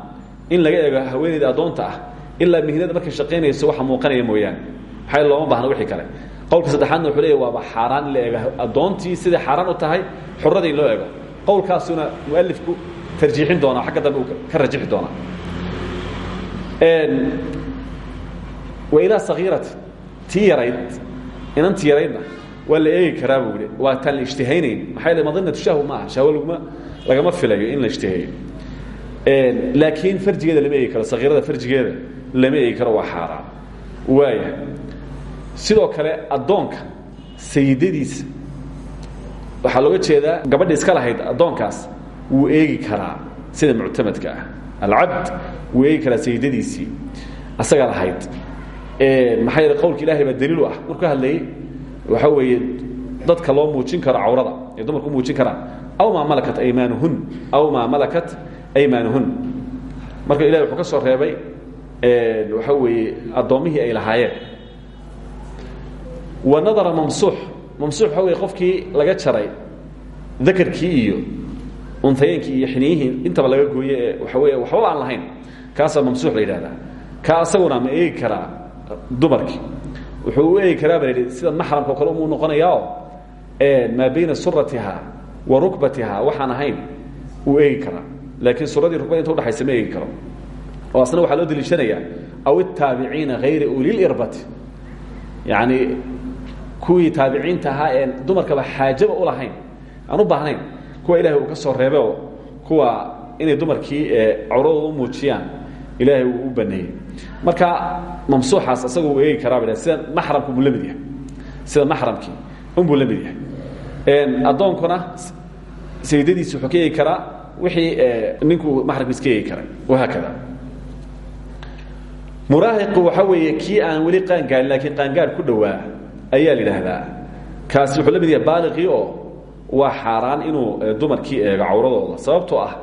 in laga eego haweenayda addoonta ah ilaa mihnada markay shaqaynayso waxa muuqanaya mooyaane maxaa looma baahna wixii kale qowlka saddexaadna wuxuu leeyahy waaba xaaraan in la eego addoontii siday xaaraan u tahay xurada in loo eego qowlkaasuna mualifku tarjiixin doonaa xagga dambe ka rajixi doonaa wa ilaa sagiirati tii yarayd inantii yaraydna waa la eegi karaa buu ihi waa taan la ishtihaynayn. Maxaa yeele madinatu shahw maaha. Shahwo laguma lagama filayo in la ishtiheeyo laakiin farjigeeda lama eegi karo. Sagiirada farjigeeda lama eegi karo waa xaaraan waaya sidoo kale addoonka sayidadiisa waxaa looga jeedaa gabadhi iska lahayd addoonkaas wuu eegi karaa sida muctamadka ah. Alcabd wuu eegi karaa sayidadiisii asaga lahayd. Maxaa yeele qowlka ilahay baa daliilu ah. Markuu hadlayay waxaa weeye dadka loo muujin karo cawrada ee dumarku u muujin karaan aw maa malakat aymaanuhun? Aw maa malakat aymaanuhun? Marka ilahay wuxuu ka soo reebay waxaa weeye addoommihii ay lahaayeen. Wa nadara mamsuux. Mamsuux waxa wey qofkii laga jaray dakarkii iyo untayeenkii iyo xiniyihii intaba laga gooye ee waxa wey waxbaba aan lahayn. Kaasaa mamsuux la yidhahdaa ka asaguna ma eegi karaa dumarkii. Wuxuu u eegi karaa ba idhi sida maxramka o kale umuu noqonayaao maa bayna suratiha wa rukbatiha waxaan ahayn uu eegi karaa laakiin suradii rukbada inta udhaxaysa ma eegi karo. Oo asna waxaa loo deliishanaya aw itaabiciina hayri ulilirbati yani kuwii taabiciinta ahaa ee dumarkaba xaajaba u lahayn aan u baahnayn kuwa ilahay uu ka soo reebe oo kuwa inay dumarkii cawradooda u muujiyaan ilaahay uu u baneeyey. Marka mamsuuxaas isaga uu eegi karaa ba sida maxramku buu la mid yahay. Sida maxramkii unbuu la mid yahay. Addoonkuna saydadiisi wuxuu ka eegi karaa wixii ninkuu maxramkiis ka eegi karay. Wahaakada muraahiqu waxa weeye kii aan weli qaangaarin laakiin qaangaar ku dhowaa ayaa la yidhaahdaa. Kaasi wuxuu la mid yahay baaliqii oo waa xaaraan inuu e, dumarkii eego cawradooda. Sababtoo ah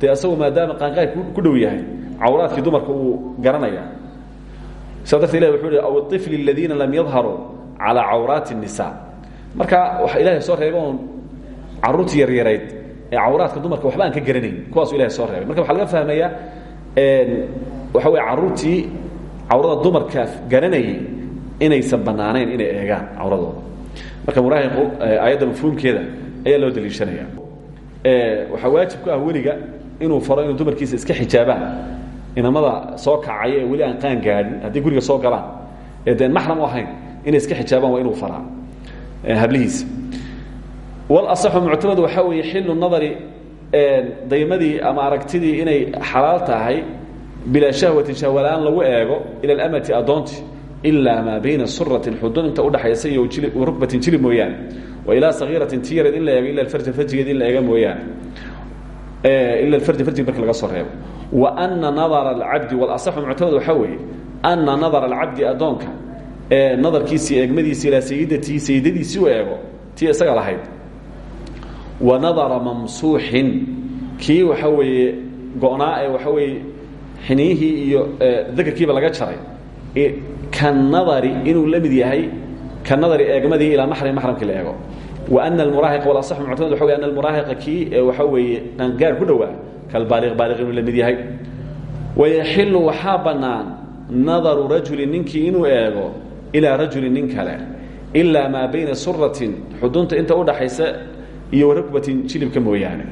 dee asagoo maadaama qaanqaay ku dhow yahay cawraadkii dumarka uu garanaya. Sidaa dartee ilahi wuxuu hi aw ifli aladiina lam yadharuu calaa cawraati الnisa marka waxa ilaahay soo reeba oon caruurtii yaryarayd ee cawraadka dumarka waxba aan ka garanayn kuwaasu ilahay soo reebay. Marka waxaa laga fahmayaa waxa wey caruurtii cawrada dumarka garanayay inaysan bannaanayn inay eegaan cawradooda. Marka muraahim e, aayadda mafhuumkeeda ayaa loo daliishanaya. Waxaa waajib ku ah weliga inuu faro inuu dumarkiisa iska xijaabaan inamada soo kacaya ee weli aan qaan gaadhin haddii guriga soo galaan ee deen maxram u ahayn inay iska xijaabaan waa inuu faraa hablihiisa. Walasaxu muctamad waxaa weeye xilu nadari daymadii ama aragtidii inay xalaal tahay bilaa shahwatin shahwalaan lagu eego ila alamati addoonti ilaa maa bayna suratin xudun inta udhaxaysa iyo rukbatin jilib mooyaane wa ilaa sagiiratin ti yareed in la eego ila farja farjigeed in la eega mooyaane ila farja farjiga marka laga soo reebo wa ana nadara alcabdi walasaxu muctamad waxaa weeye ana nadara alcabdi addoonka nadarkiisii eegmadiisi ilaa sayidatihi sayidadiisii u eego tii isaga lahayd wa nadara mamsuuxin kii waxa weeye go-naa ee waxa weeye xiniyihii iyo dakarkiiba laga jaray kanadari inuu la mid yahay kanadari eegmadii ilaa maxram maxramkii la eego. Wa ana almuraahiqa walasaxu muctamad waxa wey ana almuraahiqa kii waxa weeye qaangaar ku dhowaa kalbaaliq baaliq inuu la mid yahay. Wayaxilu waxaa bannaan nadaru rajulin ninkii inuu eego ilaa rajulin nin kale ilaa maa bayna suratin xudunta inta udhaxaysa iyo rukbatin jilibka mooyaane.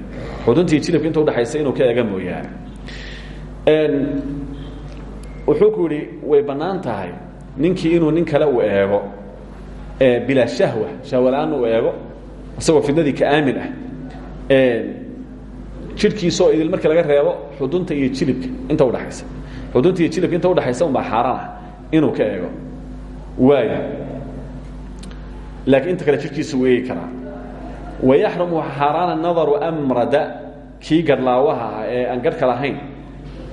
Xudunta iyo jilibka inta udhaxaysa inuu ka eega mooyaane. Wuxuu ku yidhi way bannaan tahay ninkii inuu nin kale uu eego bilaa shahwa shahwala-aanna uu eego isagoo fidnadii ka aamin ah jidhkiisaoo idil markii laga reebo xudunta iyo jilibka inta udhaxaysa xudunta iyo jilibka inta udhaxaysa unbaa xaaraan ah inuu ka eego. Waaya laakiin inta kale jidhkiisa uu eegi karaa wayaxrumu xaaraana nadaru amrada kii garhlaawaha ah ee aan garhka lahayn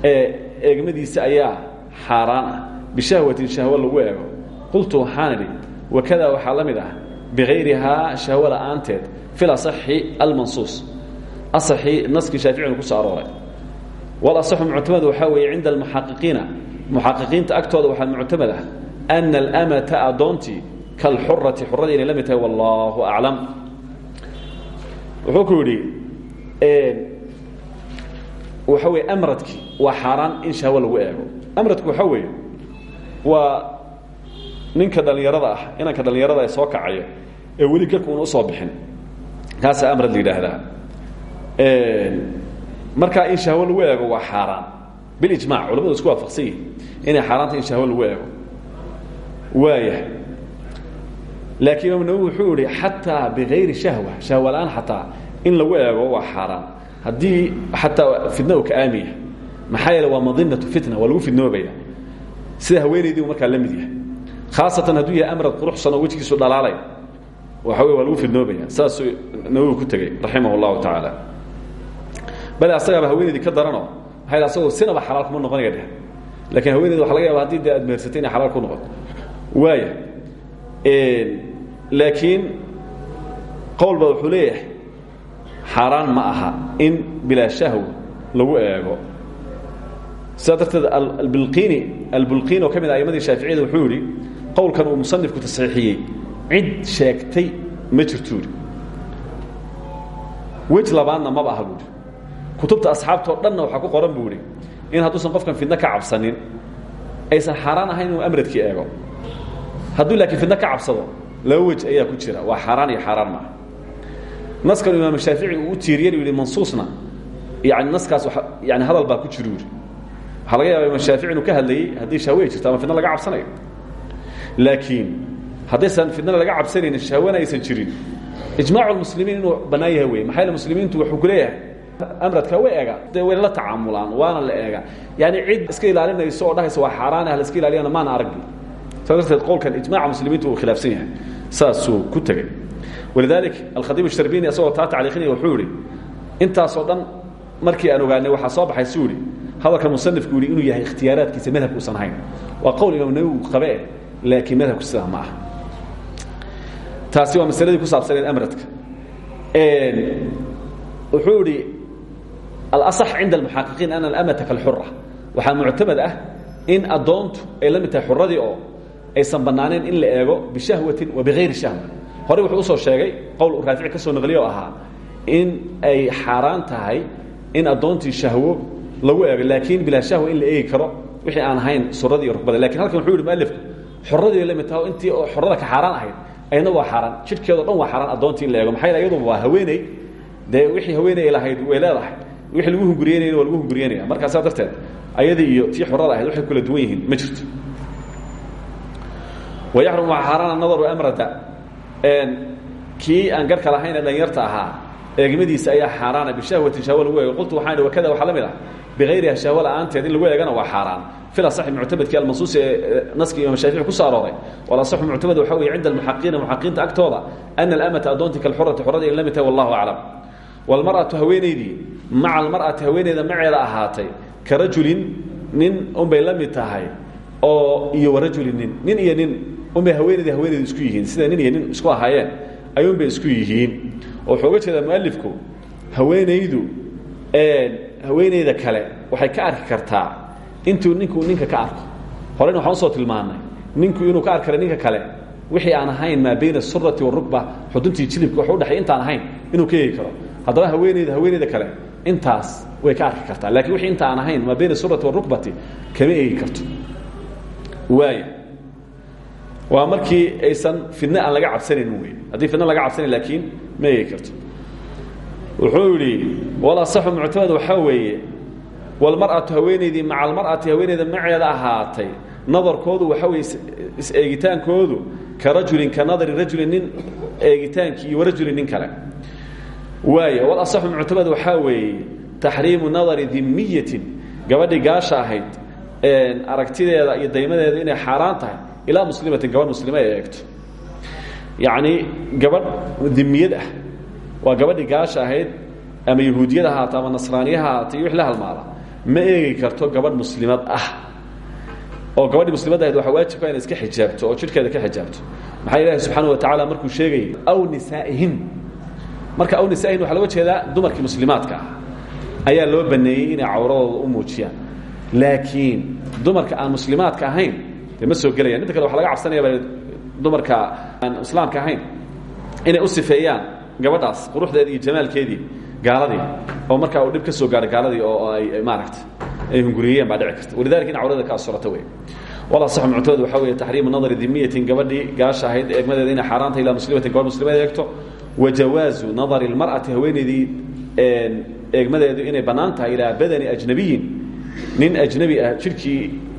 ee eegmadiisa ayaa xaaraan ah bishahwatin shahwo lagu eego qultu waxaan idhi wakada waxaa la mid ah bikayrihaa shahwo la'aanteed fi lasaxi almansuus asaxi naskii shaaficinu ku soo arooray walasaxu muctamad waxaa weeye cinda almuxaqiqiina muxaqiqiinta agtooda waxaa muctamad ah ana alamata addoontii kalxurati xuradii inay la mid tahay wallaahu aclam wuxuu ku yidhi waxa weye amradki waa xaaraan in shahwo lagu eego amradku waxaa weeye waa ninka dhallinyarada ah inanka dhallinyarada ee soo kacaya ee weli garku una u soo bixin. Kaasaa amrad la yidhaahdaa. Markaa in shahwo lagu eego waa xaaraan. Bilijmac culamadu isku waafaqsan yihiin inay xaaraanta in shahwo lagu eego. Waaya laakiin imaam nawowi wuxuu yihi xataa bigayri shahwa. Shahwa la'aan xataa in lagu eego waa xaaraan. Haddii xataa fidna u ka aamiya maxaa yeele waa madinatu fitna waa lagu fidnoobaya sida haweenaydii u markaa la mid yahay. Khaasatan hadduu yahay amrad quruxsan oo wejigiisu dhalaalay. Waxa wey waa lagu fidnoobaya saasuu nawowi ku tegey raximah اllahu tacaala bale asagaaba haweenaydii ka daranoo maxaa asagoo sinaba xalaal kuma noqonaya dheh lakiin haweenayda waxa laga yaaba haddii dee aad mehersatay inay xalaal ku noqoto. Waaya laakiin qowl ba wuxuu leeyahay xaaraan ma aha in bilaa shahw lagu eego sidaa darteed albilqini albulqini oo ka mid a aimadii shaaficiyada wuxuu yihi qowlkan uu musanifku tasxiixiyey cid sheegtay ma jirtuu yidhi. Wej labaadna maba aha buuhi kutubta asxaabtao dhanna waxaa ku qoran buu idhi in hadduusan qofkan fidno ka cabsanin aysan xaaraan ahayn inuu amradkii eego. Hadduu laakiin fidno ka cabsado laba wej ayaa ku jira. Waa xaaraan iyo xaaraan maaha. Naskan imaam shaafici uu u tiiriyan yihi mansuusna yani naskaas yani hadal baa ku jira yidhi waxaa laga yaaba imaam shaafici inuu ka hadlayey haddii shahwe ay jirto ama fidno laga cabsanayo. Laakiin haddaysan fidnana laga cabsanaynin shahwana aysan jirin ijmaacu lmuslimiin inuu bannaan yahay wey maxaa yaele muslimiintu wuxuu ku leeyahay? Amradka way eega. Dee way la tacaamulaan waana la eega. Yani cid iska ilaalinayso oo dhahaysa waa xaaraan ah la iska ilaaliyana maana aragbi saas darteed qowlkan ijmaca muslimiintu uu khilaafsan yahay. Saasuu ku tegey walidalik alkhadiib sharbini isagoo taa tacliiqinaya wuxuu yihi intaasoo dhan markii aan ogaanay waxaa soo baxay suu yihi hadalka musanifku yihi inuu yahay ikhtiyaaraadkiisa madhabka usan ahayn. Waa qowl imaam nawowi qabe laakiin madhabku sidaa ma aha. Taasi waa masaladii ku saabsaneed amradka. Wuxuu ihi alaصx cinda almuxaqiqiin ana alamata kalxura waxaa muctamad ah in addoontu ay la mid tahay xuradii oo aysan bannaaneen in la eego bishahwatin wa bigayri shahwa horey wuxuu u soo sheegay qowl uu raafici ka soo naqliye oo ahaa in ay xaaraan tahay in addoontii shahwo lagu eego laakiin bilaa shahwa in la eegi karo wixii aan ahayn suradii iyo rukbada. Lakin halkan wuxuu yihi mualifku xuradii la mid tahay intii oo xorada ka xaaraan ahayd ayadna waa xaaraan jidhkeedo dhan waa xaaraan addoontii in la eego. Maxaa yele iyaduba waa haweeney. Dee wixii haweeney ay lahayd way leedahay. Wixii lagu hunguriyeynayna waa lagu hunguriyeynaya. Markaa saa darteed ayadii iyo tii xorada ahayd waxay kula duwan yihiin ma jirto. Wayaxrum waa xaaraana nadaru amrada kii aan garka lahayn ee dhalinyarta ahaa eegmadiisa ayaa xaaraana. Bishahwatin shahwa lagu eego. Qultu waxaan ihi wakada waxaa la mid ah. Bigayriha shahwa la'aanteed in lagu eegana waa xaaraan. Fil asaxi muctamadkii almansuusi ee naskii imaam shaafici ku soo arooray. Walasaxu muctamad waxa weeye cinda almuxaqiqiina muxaqiqiinta agtooda ana alamata addoonti kalxurati xurada in la mid tahay wallahu aclam walmar'atu haweenaydii maca almar'ati haweeneyda maceeda ahaatay ka rajulin nin unbay la mid tahay oo iyo warajulin nin nin iyo nin unbay haweeneyda haweeneydu isku yihiin. Sida nin iyo nin isku ahaayeen ayuunbay isku yihiin oo wuxuu uga jeedaa mualifku haweenaydu haweeneyda kale waxay ka arki kartaa intuu ninku ninka ka arko. Horena waxaan u soo tilmaanay ninku inuu ka arki karo ninka kale wixii aan ahayn maa bayna asurati warukba xuduntii jilibka wax udhexay intaan ahayn inuu ka eegi karo. Haddaba haweeneyda haweeneyda kale intaas way ka arki kartaa laakiin wixii inta aan ahayn maa bayna asurati warukbati kama eegi karto. Waaya waa markii aysan fidne aan laga cabsanaynin wey haddii fidne laga cabsanayn laakiin ma eegi karto. Wuxuu yidhi walasaxu muctamad waxaa weeye walmar'atu haweeneydii maca almar'ati haweeneyda maceeda ahaatay. Nadarkoodu waxaa weye is-eegitaankoodu ka rajulin ka nadari rajulin eegitaankii iyo warajulin nin kale. Waay walasaxu muctamad waxaa weeye taxriimu nadari dimiyatin gabadhii gaasha ahayd aragtideeda iyo daymadeeda inay xaaraan tahay ilaa muslimatin gabadh muslima ay eegto. Yacni gabadh dimiyad ah. Waa gabadhii gaasha ahayd ama yahuudiyad ahaata ama nasraaniya ahaata iyo wix la halmaala. Ma eegi karto gabadh muslimad ah. Oo gabadhii muslimad ahayd waxaa waajibka inay iska xijaabto oo jidhkeeda ka xijaabto. Maxaa ilaahi subxaana wa tacaala markuu sheegayay aw nisaa'ihin marka aw nisaa'ihin waxaa loga jeedaa dumarkii muslimaadka ah. Ayaa loo baneeyey inay cawradooda u muujiyaan. Laakiin dumarka aan muslimaadka ahayn dee ma soo gelayaan. Inta kale waxa laga cabsanayaba dumarka aan islaamka ahayn inay u sifeeyaan gabadhaas quruxdeedii iyo jamaalkeedii gaaladii oo markaa uu dhib ka soo gaadho gaaladii oo ay maaragta ay hunguriyeen baa dhici karta. Walidalika in cawrada ka asurata wey wala sax muctamad waxaa weeye taxriimu nadari dimiyatin gabadhii gaasha ahayd eegmadeeda inay xaaraanta ilaa muslimatin gabadh muslimad eegto. Wa jawaazu nadari lmar'ati haweeneydii eegmadeedu inay bannaan tahay ilaa badani ajnabiyin. Nin ajnabi ah jidhkii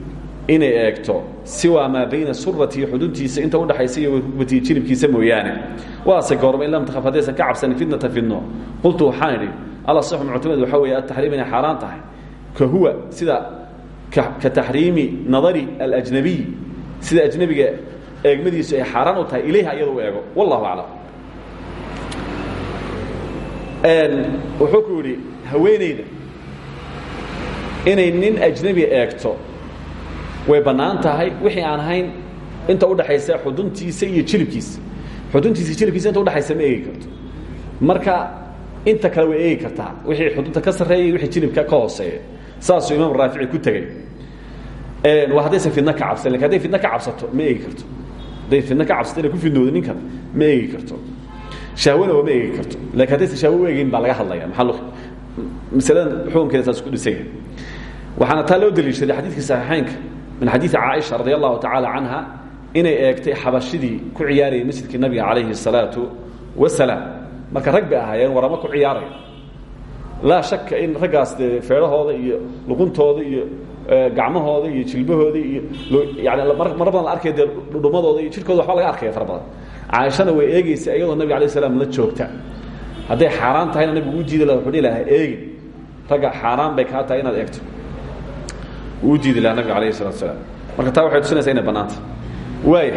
inay eegto siwaa maa bayna suratihi xuduntiisa inta udhaxaysa iyo rugbatii jilibkiisa mooyaane. Waase goorma in lam takhaf ka cabsanin fitnata fidno qultu waxaan idhi alasaxu muctamad waxaa weeye ataxriim inay xaaraan tahay. Ka huwa sida ka taxriimi nadari alajnabiy sida ajnabiga eegmadiisu ay xaaraan u tahay ilayha iyada eego. Wallahu aclam. Wuxuu ku yidhi haweeneyda inay nin ajnabi eegto way bannaan tahay. Wixii aan ahayn inta udhaxaysa xuduntiisa iyo jilibkiisa xuduntiisa jilibkiisa inta udhaxaysa ma eegi karto. Marka inta kale way eegi kartaa. Wixii xudunta ka sarreeya iyo wixii jilibka ka hooseeya. Saasuu imaam raafici ku tegey waa haddaysan fidno ka cabsan laakiin fidno ka cabsato ma eegi karto. Hadday fidno ka cabsato ku fidnoodo ninkan ma eegi karto. Shahwana ma eegi karto. Lakin haddaysan shahwo u baa laga hadlaya maaa masaladan xukunkeeda saas ku dhisan yahay. Waxaana taa loo daliishaday xadiidkii saxiixeynka min xadiidi caaisha radi allahu tacaala canha inay eegtay xabashidii ku ciyaarayay masjidkii nabiga calayhi الsalaatu wasalaam marka rag bay ahaayeen waramo ku ciyaaraya laa shaka in raggaas dee feedhahooda iyo luquntooda iyo gacmahooda iyo jilbahooda iyo yani mar badan la arkaya dee dhudhumadooda iyo jirkooda waxba laga arkaya fara badan caaishana way eegeysa iyadoo nabiga alay slam la joogta hadday xaaraan tahayna nabigu u diidi laha wuxuu dhihi lahaa eegin ragga xaaraan bay kaa tahay inaad eegto uu diidi lahaa nabiga alayh salatu salaam marka taa waxay tusinaysaa inay bannaanta. Waaya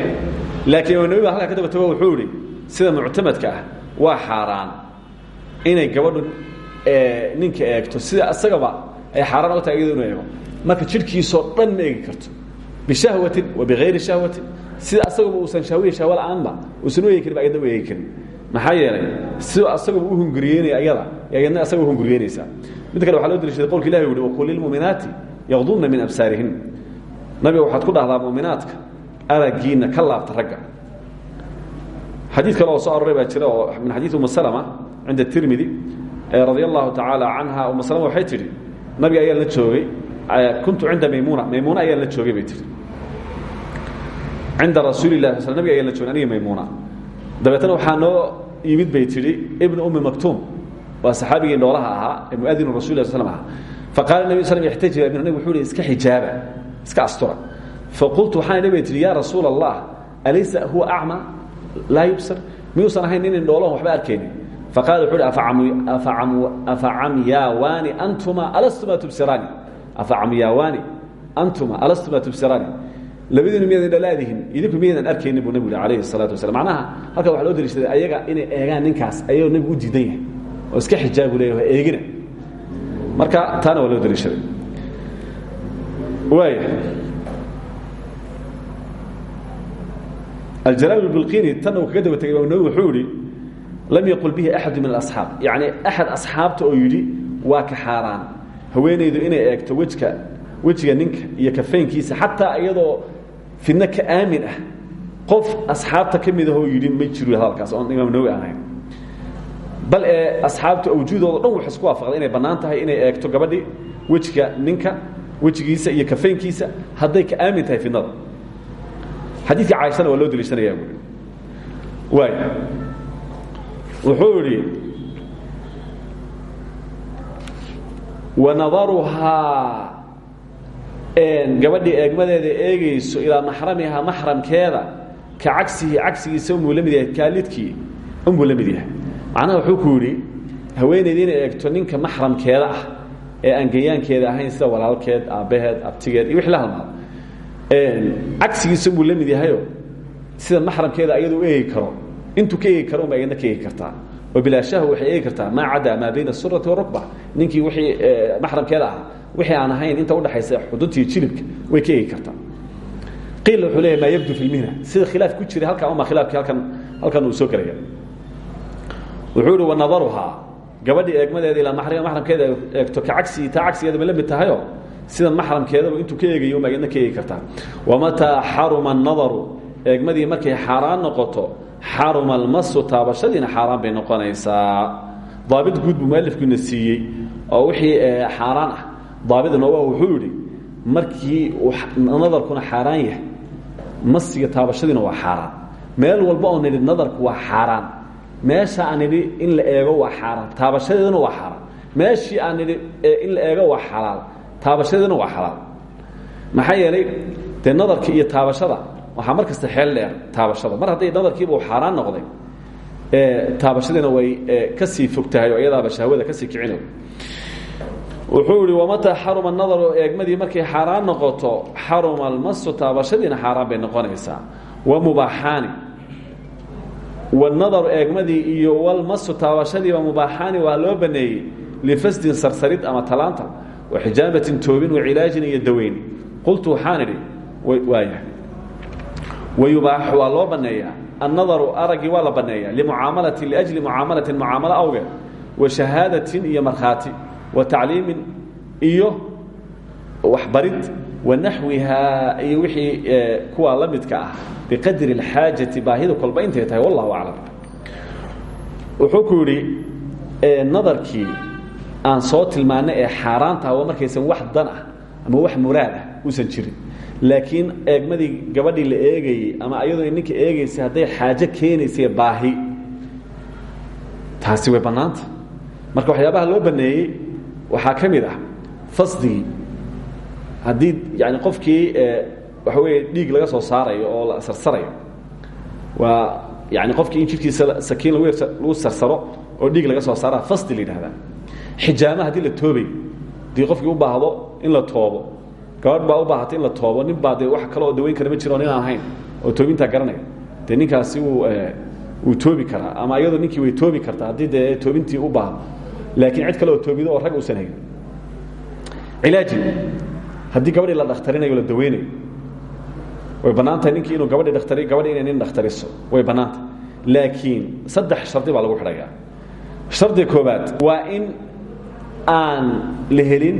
laakiin imaam nawi ba halkaa ka daba tago wuxuu ihi sida muctamadka ah waa xaaraan inay gabadhu ninka eegto sida isagaba ay xaaraan oga tahay iyado inu eego. Marka jidhkiisoo dhan ma eegi karto. Bishahwatin wa bigayri shahwatin. Sida asagaba uusan shahwiya shahwa la'aanba uusan u eegi karin ba ayadna u eegi karin. Maxaa yeelay sidoo asagaba u hunguriyeynaya ayada ayadna asaga u hunguriyeynaysaa mid kale waxaa loo daliishaday qolka ilahi uhi waqul lilmuuminaati yaqdubna min absaarihin nabiga waxaad ku dhahdaa muuminaadka aragiina ka laabta ragga. Xadiid kale oo soo aroray baa jira oo min xadiid uma salama cinda tirmidi radia allahu tacaala canha uma salama waxay tidhi nabiga ayaan la joogay kuntu cinda maymuna maymuna ayaan la joogay bay tihi cinda rasuuli lah sl nabiga ayaan la joogay aniga maymuna. Dabeetna waxaa noo yimid bay tidhi ibna ummi maktuum waa saxaabigii noolaha ahaa ee muadinu rasul lah slam ahaa faqala nabi sl ixtajiba min nabig wuxuu hi iska xijaaba iska astura faqultu waxaan idhi bay tihi ya rasuula allah alaysa huwa acma laa yubsar miyuusan ahayn nin indhoolon waxba arkaynin faqala wuxuu hi afacamyawaani antuma alastuma tubsiraani afacamyawaani antuma alastuma tubsiraani labadiinu miyadan dhalaadihin idinku miyadan arkaynin buu nebigu alayhi الsalaatu wasalam macnaha halkaa waxa loo daliishaday ayaga inay eegaan ninkaas ayagoo nebigu u diidan yahay oo iska xijaabu leeya eegina marka taana waa loo daliishaday. Waaya aljalaal اbilqini tanna uu kaga daba tegay imam nawi wuxuu yihi lam yaqul bihi axadu min alasxaab. Yacni axad asxaabta oo yidhi waa ka xaaraan. Haweenaydu inay eegto wejka wejiga ninka iyo kafaynkiisa xataa iyadoo fidno ka aamin ah qof asxaabta ka mid ahoo ma jiro hadalkaas oon imaam nawi ahayn bal ee asxaabta awjuudooda dhan waxay isku waafaqday inay bannaan tahay inay eegto gabadhi wejiga ninka wejigiisa iyo kafaynkiisa hadday ka aamin tahay fidnada xadiidka caaishana waa loo daliishanaya buui waay. Wuxuu idhi wanadaruhaa gabadhii eegmadeeda eegayso ilaa maxramihaa maxramkeeda ka cagsihi cagsigiisa unbuu la mid yahay kaalidkii unbuu la mid yahay macnaha wuxuu ku yidhi haweenayda inay eegto ninka maxramkeeda ah ee aan gayaankeeda ahayn sida walaalkeed aabbaheed abtigeed iyo wixii la halmaado cagsigiisa unbuu la mid yahayo sida maxramkeeda ayadu u eegi karo. Intuu ka eegi karo unba ayadna ka eegi kartaa. Oo bilaa shahwa waxay eegi kartaa maa cadaa maa bayna asurati warukba ninkii wixii maxramkeeda ahaa wixii aan ahayn inta udhaxaysa xuduntiiyo jilibka way ka eegi kartaa. Qiila wuxuu leeyahy maa yabdu fi lmihna sida khilaaf ku jira halkaa uma khilaafkii halkan halkan uu soo gelaya wuxuu ihi wanadaruhaa gabadhii eegmadeeda ilaa maxramkeeda eegto ka cagsigii taa cagsigeedaba la mid tahayoo sida maxramkeedaba intuu ka eegayo uma ayadna ka eegi kartaa. Wamataa xaruma annadaru. Eegmadii markay xaaraan noqoto xaruma almasu taabashadiina xaaraan bay noqonaysaa. Daabit guud buu mualifkiina siiyey oo wixii xaaraan ah. Daabitna waa wuxuu yidhi markii nadarkuna xaaraan yahay masiga taabashadiina waa xaaraan. Meel walba oo nadarku waa xaaraan meesha aan in la eego waa xaaraan taabashadeeduna waa xaaraan meeshii aan in la eego waa xalaal. Taabashadeeduna waa xalaal. Maxaa yeelay dee nadarka iyo taabashada waxaa mar xeel dheer taabashada. Mar hadday nadarkiiba uu xaaraan noqday taabashadiina way ka sii fog tahay oo iyadaaba shahwada ka sii kicinayo wuxuu ihi wamataa xaruma nadaru? Eegmadii markay xaaraan noqoto xaruma almasu taabashadiina xaaraan bay noqonaysaa. Wamubaaxaani wanadaru eegmadii iyo walmasu taabashadiiba mubaaxaani waa loo baneeyey lifasdin sarsarid ama talaanta wa xijaabatin toobin wacilaajin iyo daweyn. Qultu waxaan idhi waaya wayubaaxu waa loo baneeyaa. Annadaru araggii waa la baneeyaa limucaamalati liajli mucaamalatin mucaamalo awgeed wa shahaadatin iyo markhaati wa tacliimin iyo waxbarid wa naxwihaa iyo wixii kuwaa la midka ah biqadri اlxaajati baahida kolba intay tahay wallahu aclam. Wuxuu ku yidhi nadarkii aan soo tilmaanay ee xaaraantaha waa markaysan wax dan ah ama wax muraad ah uusan jirin. Laakiin eegmadii gabadhii la eegayey ama ayadoo ninka eegaysay hadday xaajo keenaysay baahi. Taasi way bannaanta. Marka waxyaabaha loo baneeyey waxaa ka mid ah fasdigii haddii yani qofkii waxa weeye dhiig laga soo saarayo oo la sarsarayo waa yani qofkii in jidhkiisa sakiin lagu sarsaro oo dhiig laga soo saara fasdi la yidhahdaa xijaama haddii la toobayo haddii qofkii u baahdo in la toobo gabadh baa u baahatay in la toobo nin baa dee wax kale oo dawayn kara ma jiro nin aan ahayn oo toobintaa garanaya. Dee ninkaasi wuu wuu toobi karaa ama iyadoo ninkii way toobi kartaa haddii dee toobintii u baahdo laakiin cid kale oo toobido oo rag uusan hayn cilaaji haddii gabadhii la dhakhtarinayo la daweynayo way bannaan tahay ninkii inuu gabadhi dhakhtari gabadhi inay nin dhakhtariso way bannaan tahay laakiin saddex shardi baa lagu xidhayaa shardiga koobaad waa in aan la helin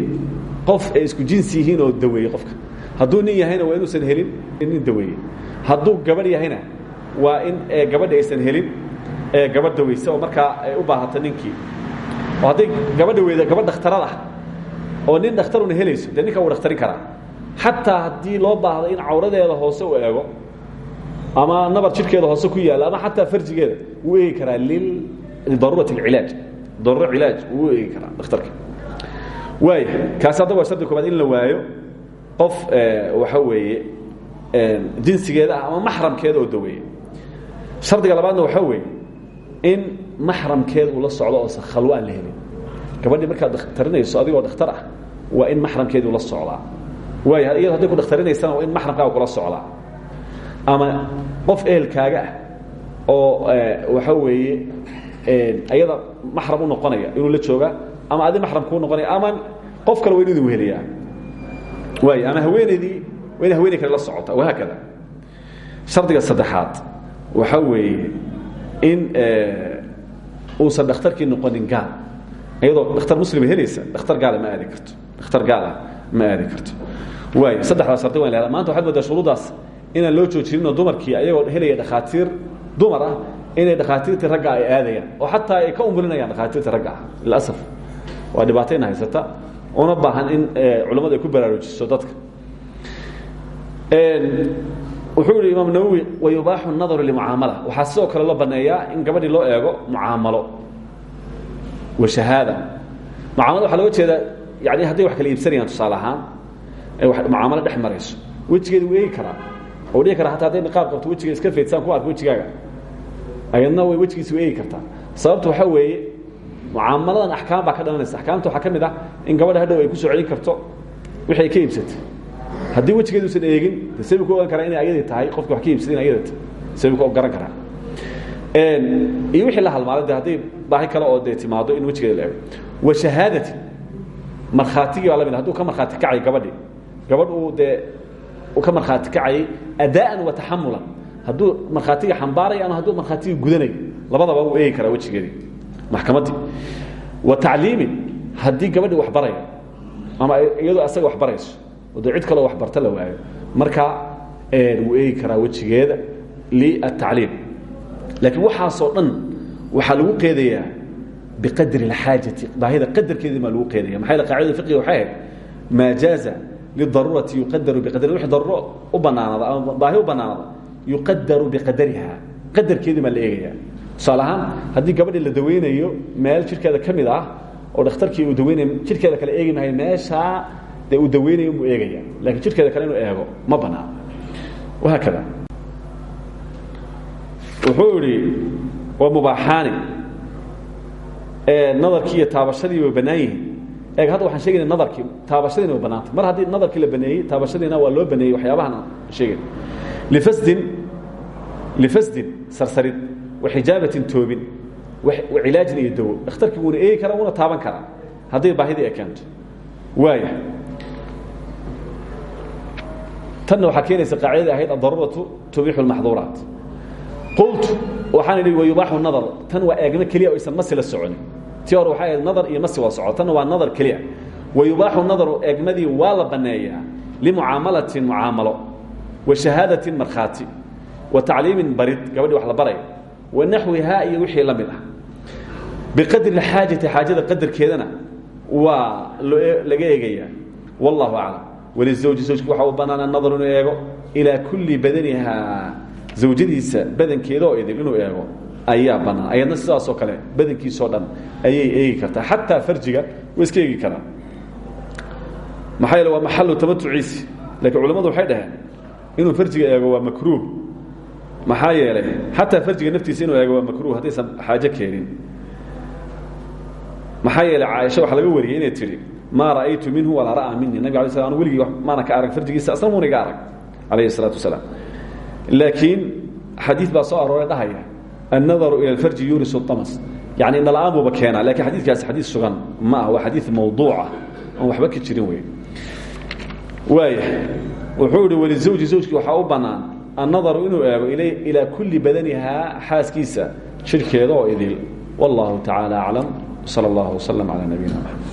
qof ay isku jinsi yihiin oo daweeye qofka. Hadduu nin yahayna waa inuusan helin nin daweeye hadduu gabadh yahayna waa in gabadhi aysan helin gabadh daweyse oo markaa ay u baahata ninkii. Oo hadday gabadha weyda gabadh dhakhtarada oo nin dhakhtaruna helayso dee ninka wuu dhakhtarin karaa. Xataa haddii loo baahdo in cawradeeda hoose u eego ama nabar jidhkeeda hoose ku yaalla ama xataa farjigeeda wuu eegi karaa lidaruurati اlcilaaj daruuro cilaaj wuu eegi karaa dhakhtarka waaya kaasi haddaba waa shardi koobaad in la waayo. Qof waxa weeye jinsigeeda ah ama maxramkeeda oo daweeye. Shardiga labaadna waxaa weeye in maxramkeeda uu la socdo oo khalwo aan la helin. Gabadhii markaad dhakhtarinayso adigoo dhakhtar ah waa in maxramkeedii ula socdaa. Waaya iyado hadday ku dhakhtarinaysana waa in maxramkaaga kula socdaa. Ama qof ehelkaaga ah oo waxa weeye ayada maxram u noqonaya inuu la joogaa ama adi maxram kuu noqonaya ama qof kale waa inu idin weheliyaa. Waaya ama haweenaydii waa ina haweney kale la socota wahaakada shardiga saddexaad waxaa weeye in uusan dhakhtarkii noqonin gaal iyadoo dhakhtar muslima helaysa dhakhtar gaala ma aadi karto dhakhtar gaala ma aadi karto. Saddexdaas shardi waan lahada maanta waxaad moodaa shuruudaas inaan loo joojinino dumarkii ayagoo helaya dhakhaatiir dumar ah inay dhakhaatiirtii ragga ay aadayaan oo xataa ay ka umulinayaan dhakhaatiirtii ragga ah. Lilasaf waa dhibaatayna haysata. Una baahan in culammadu ay ku baraarujiso dadka. Wuxuu yihi imaam nawowi wayubaaxu nadaru limucaamala. Waxaa sidoo kale loo baneeyaa in gabadhii loo eego mucaamalo wa shahaada. Mucaamalo waxaa looga jeedaa yani hadday wax kala iibsanayaan tusaale ahaan mucaamalo dhex marayso wejigeeda wuu eegi karaa oo dhihi kara hataa hadday niqaab qabto wejiga iska faydsaan ku arka wejigaaga. Ayadna way wejigiisa u eegi kartaa sababta waxaa weeye mucaamaladan axkaam baa ka dhalanaysa. Axkaamta waxaa ka mid ah in gabadha hadhow ay ku soo celin karto wixii ay ka iibsatay. Haddii wejigeedu usan eegin sabi ku ogan karaa inay ayadii tahay? Qofki wax ka iibsadeen ayadata sabi ku garan karaa. Iyo wixii la halmaalay de hadday baahi kale oo dee timaado in wejigeeda la eego. Wa shahaadati markhaatigii baa la mid haduu ka markhaati kacay gabadhii gabadh uu dee ka markhaati kacayay adaan wa taxamulan hadduu markhaatiga xambaaraya ama hadduu markhaatiga gudanayo labadaba wuu eegi karaa wejigeedii. Maxkamaddii wa tacliimin haddii gabadhii wax baraya ama iyadoo asaga wax barayso oo dee cid kaloo wax barta la waayo marka wuu eegi karaa wejigeeda liatacliim laakiin waxaasoo dhan waxaa lagu qeedayaa biqadri اlxaajati baahida qadarkeedii maa lagu qeedaya maxaa yeel qaacidada fiqiga waxay ahayd maa jaaza lidaruurati yuqadaru biqadri wixii daruuro u bannaanada ama baahi u bannaanada yuqadaru biqadariha qadarkeedii maa la eegaya tusaale ahaan haddii gabadhii la daweynayo meel jidhkeeda ka mid ah oo dhakhtarkii uu daweynayo jidhkeeda kale eegi maayo meeshaa dee uu daweynayo inbuu eegaya lakiin jidhkeeda kale inuu eego ma banaano wahaakada wuxuu idhi waa mubaaxaani nadarkii iyo taabashadii way bannaan yihiin eeg hadda waxaan sheegayna nadarkii taabashadiina way bannaantay mar haddii nadarkii la baneeyey taabashadiina waa loo baneeyey waxyaabahan sheegay lifasdin lifasdin sarsarid waxijaabatin toobin wacilaajin iyo dawo. Dhakhtarkii wuuna eegi karaa wuuna taaban karaa. Hadday baahidii ay keento waaya tanna waxaa keenaysa qaacidadii ahayd addaruuratu tubiixu lmaxduuraat qultu waxaan idhi wayubaaxu nadar tan waa eegmo keliya o aysan masi la soconin. Tii hore waxay ahayd nadar iyo masi waa soco tanna waa nadar keliya. Wayubaaxu nadaru eegmadii waa la banneeyaa limucaamalatin mucaamalo wa shahaadatin markhaati wa tacliimin barid gabadhii wax la baraya wa naxwihaa iyo wixii la mid ah. Biqadri xaajati xaajada qadarkeedana waa laga eegayaa. Wallahu aclam. Walizawji zawjki waxa u bannaan annadar inuu eego. Ilaa kulli badanihaa zawjadiisa badankeeda oo idil inuu eego ayaa bannaan ayadna sidaasoo kale badankiisoo dhan ayay eegi kartaa. Xataa farjiga way iska eegi karaan maxaa yeele waa maxalu tamatuciisi lakiin culimmadu waxay dhaheen inuu farjiga eego waa makruuh. Maxaa yeelay xataa farjiga naftiisa inuu eego waa makruuh haddaysan xaajo keenin. Maxaa yeelay caaisha waxaa laga wariyey inay tidhi maa ra'aytu minhu walaa ra'aa mini nabig ala sla weligii maana ka arag farjigiisa asna muuna iga arag. Calayhi الsalaatu wasalaam laakiin xadiid baa soo arooray dhahaya annadaru ila alfarji yurisu اamas yani indhala-aan buuba keenaa lakiin xadiidkaasi xadiid sugan ma ah waa xadiid mawduuca oon waxba ka jirin wey waaya wuxuu ihi walizawji zawjkii waxaa u bannaan annadaru inuu eego ilaa kulli badanihaa xaaskiisa jidhkeeda oo idil wallahu tacaala aclam sal اllah wslm calى nabiyina mxamed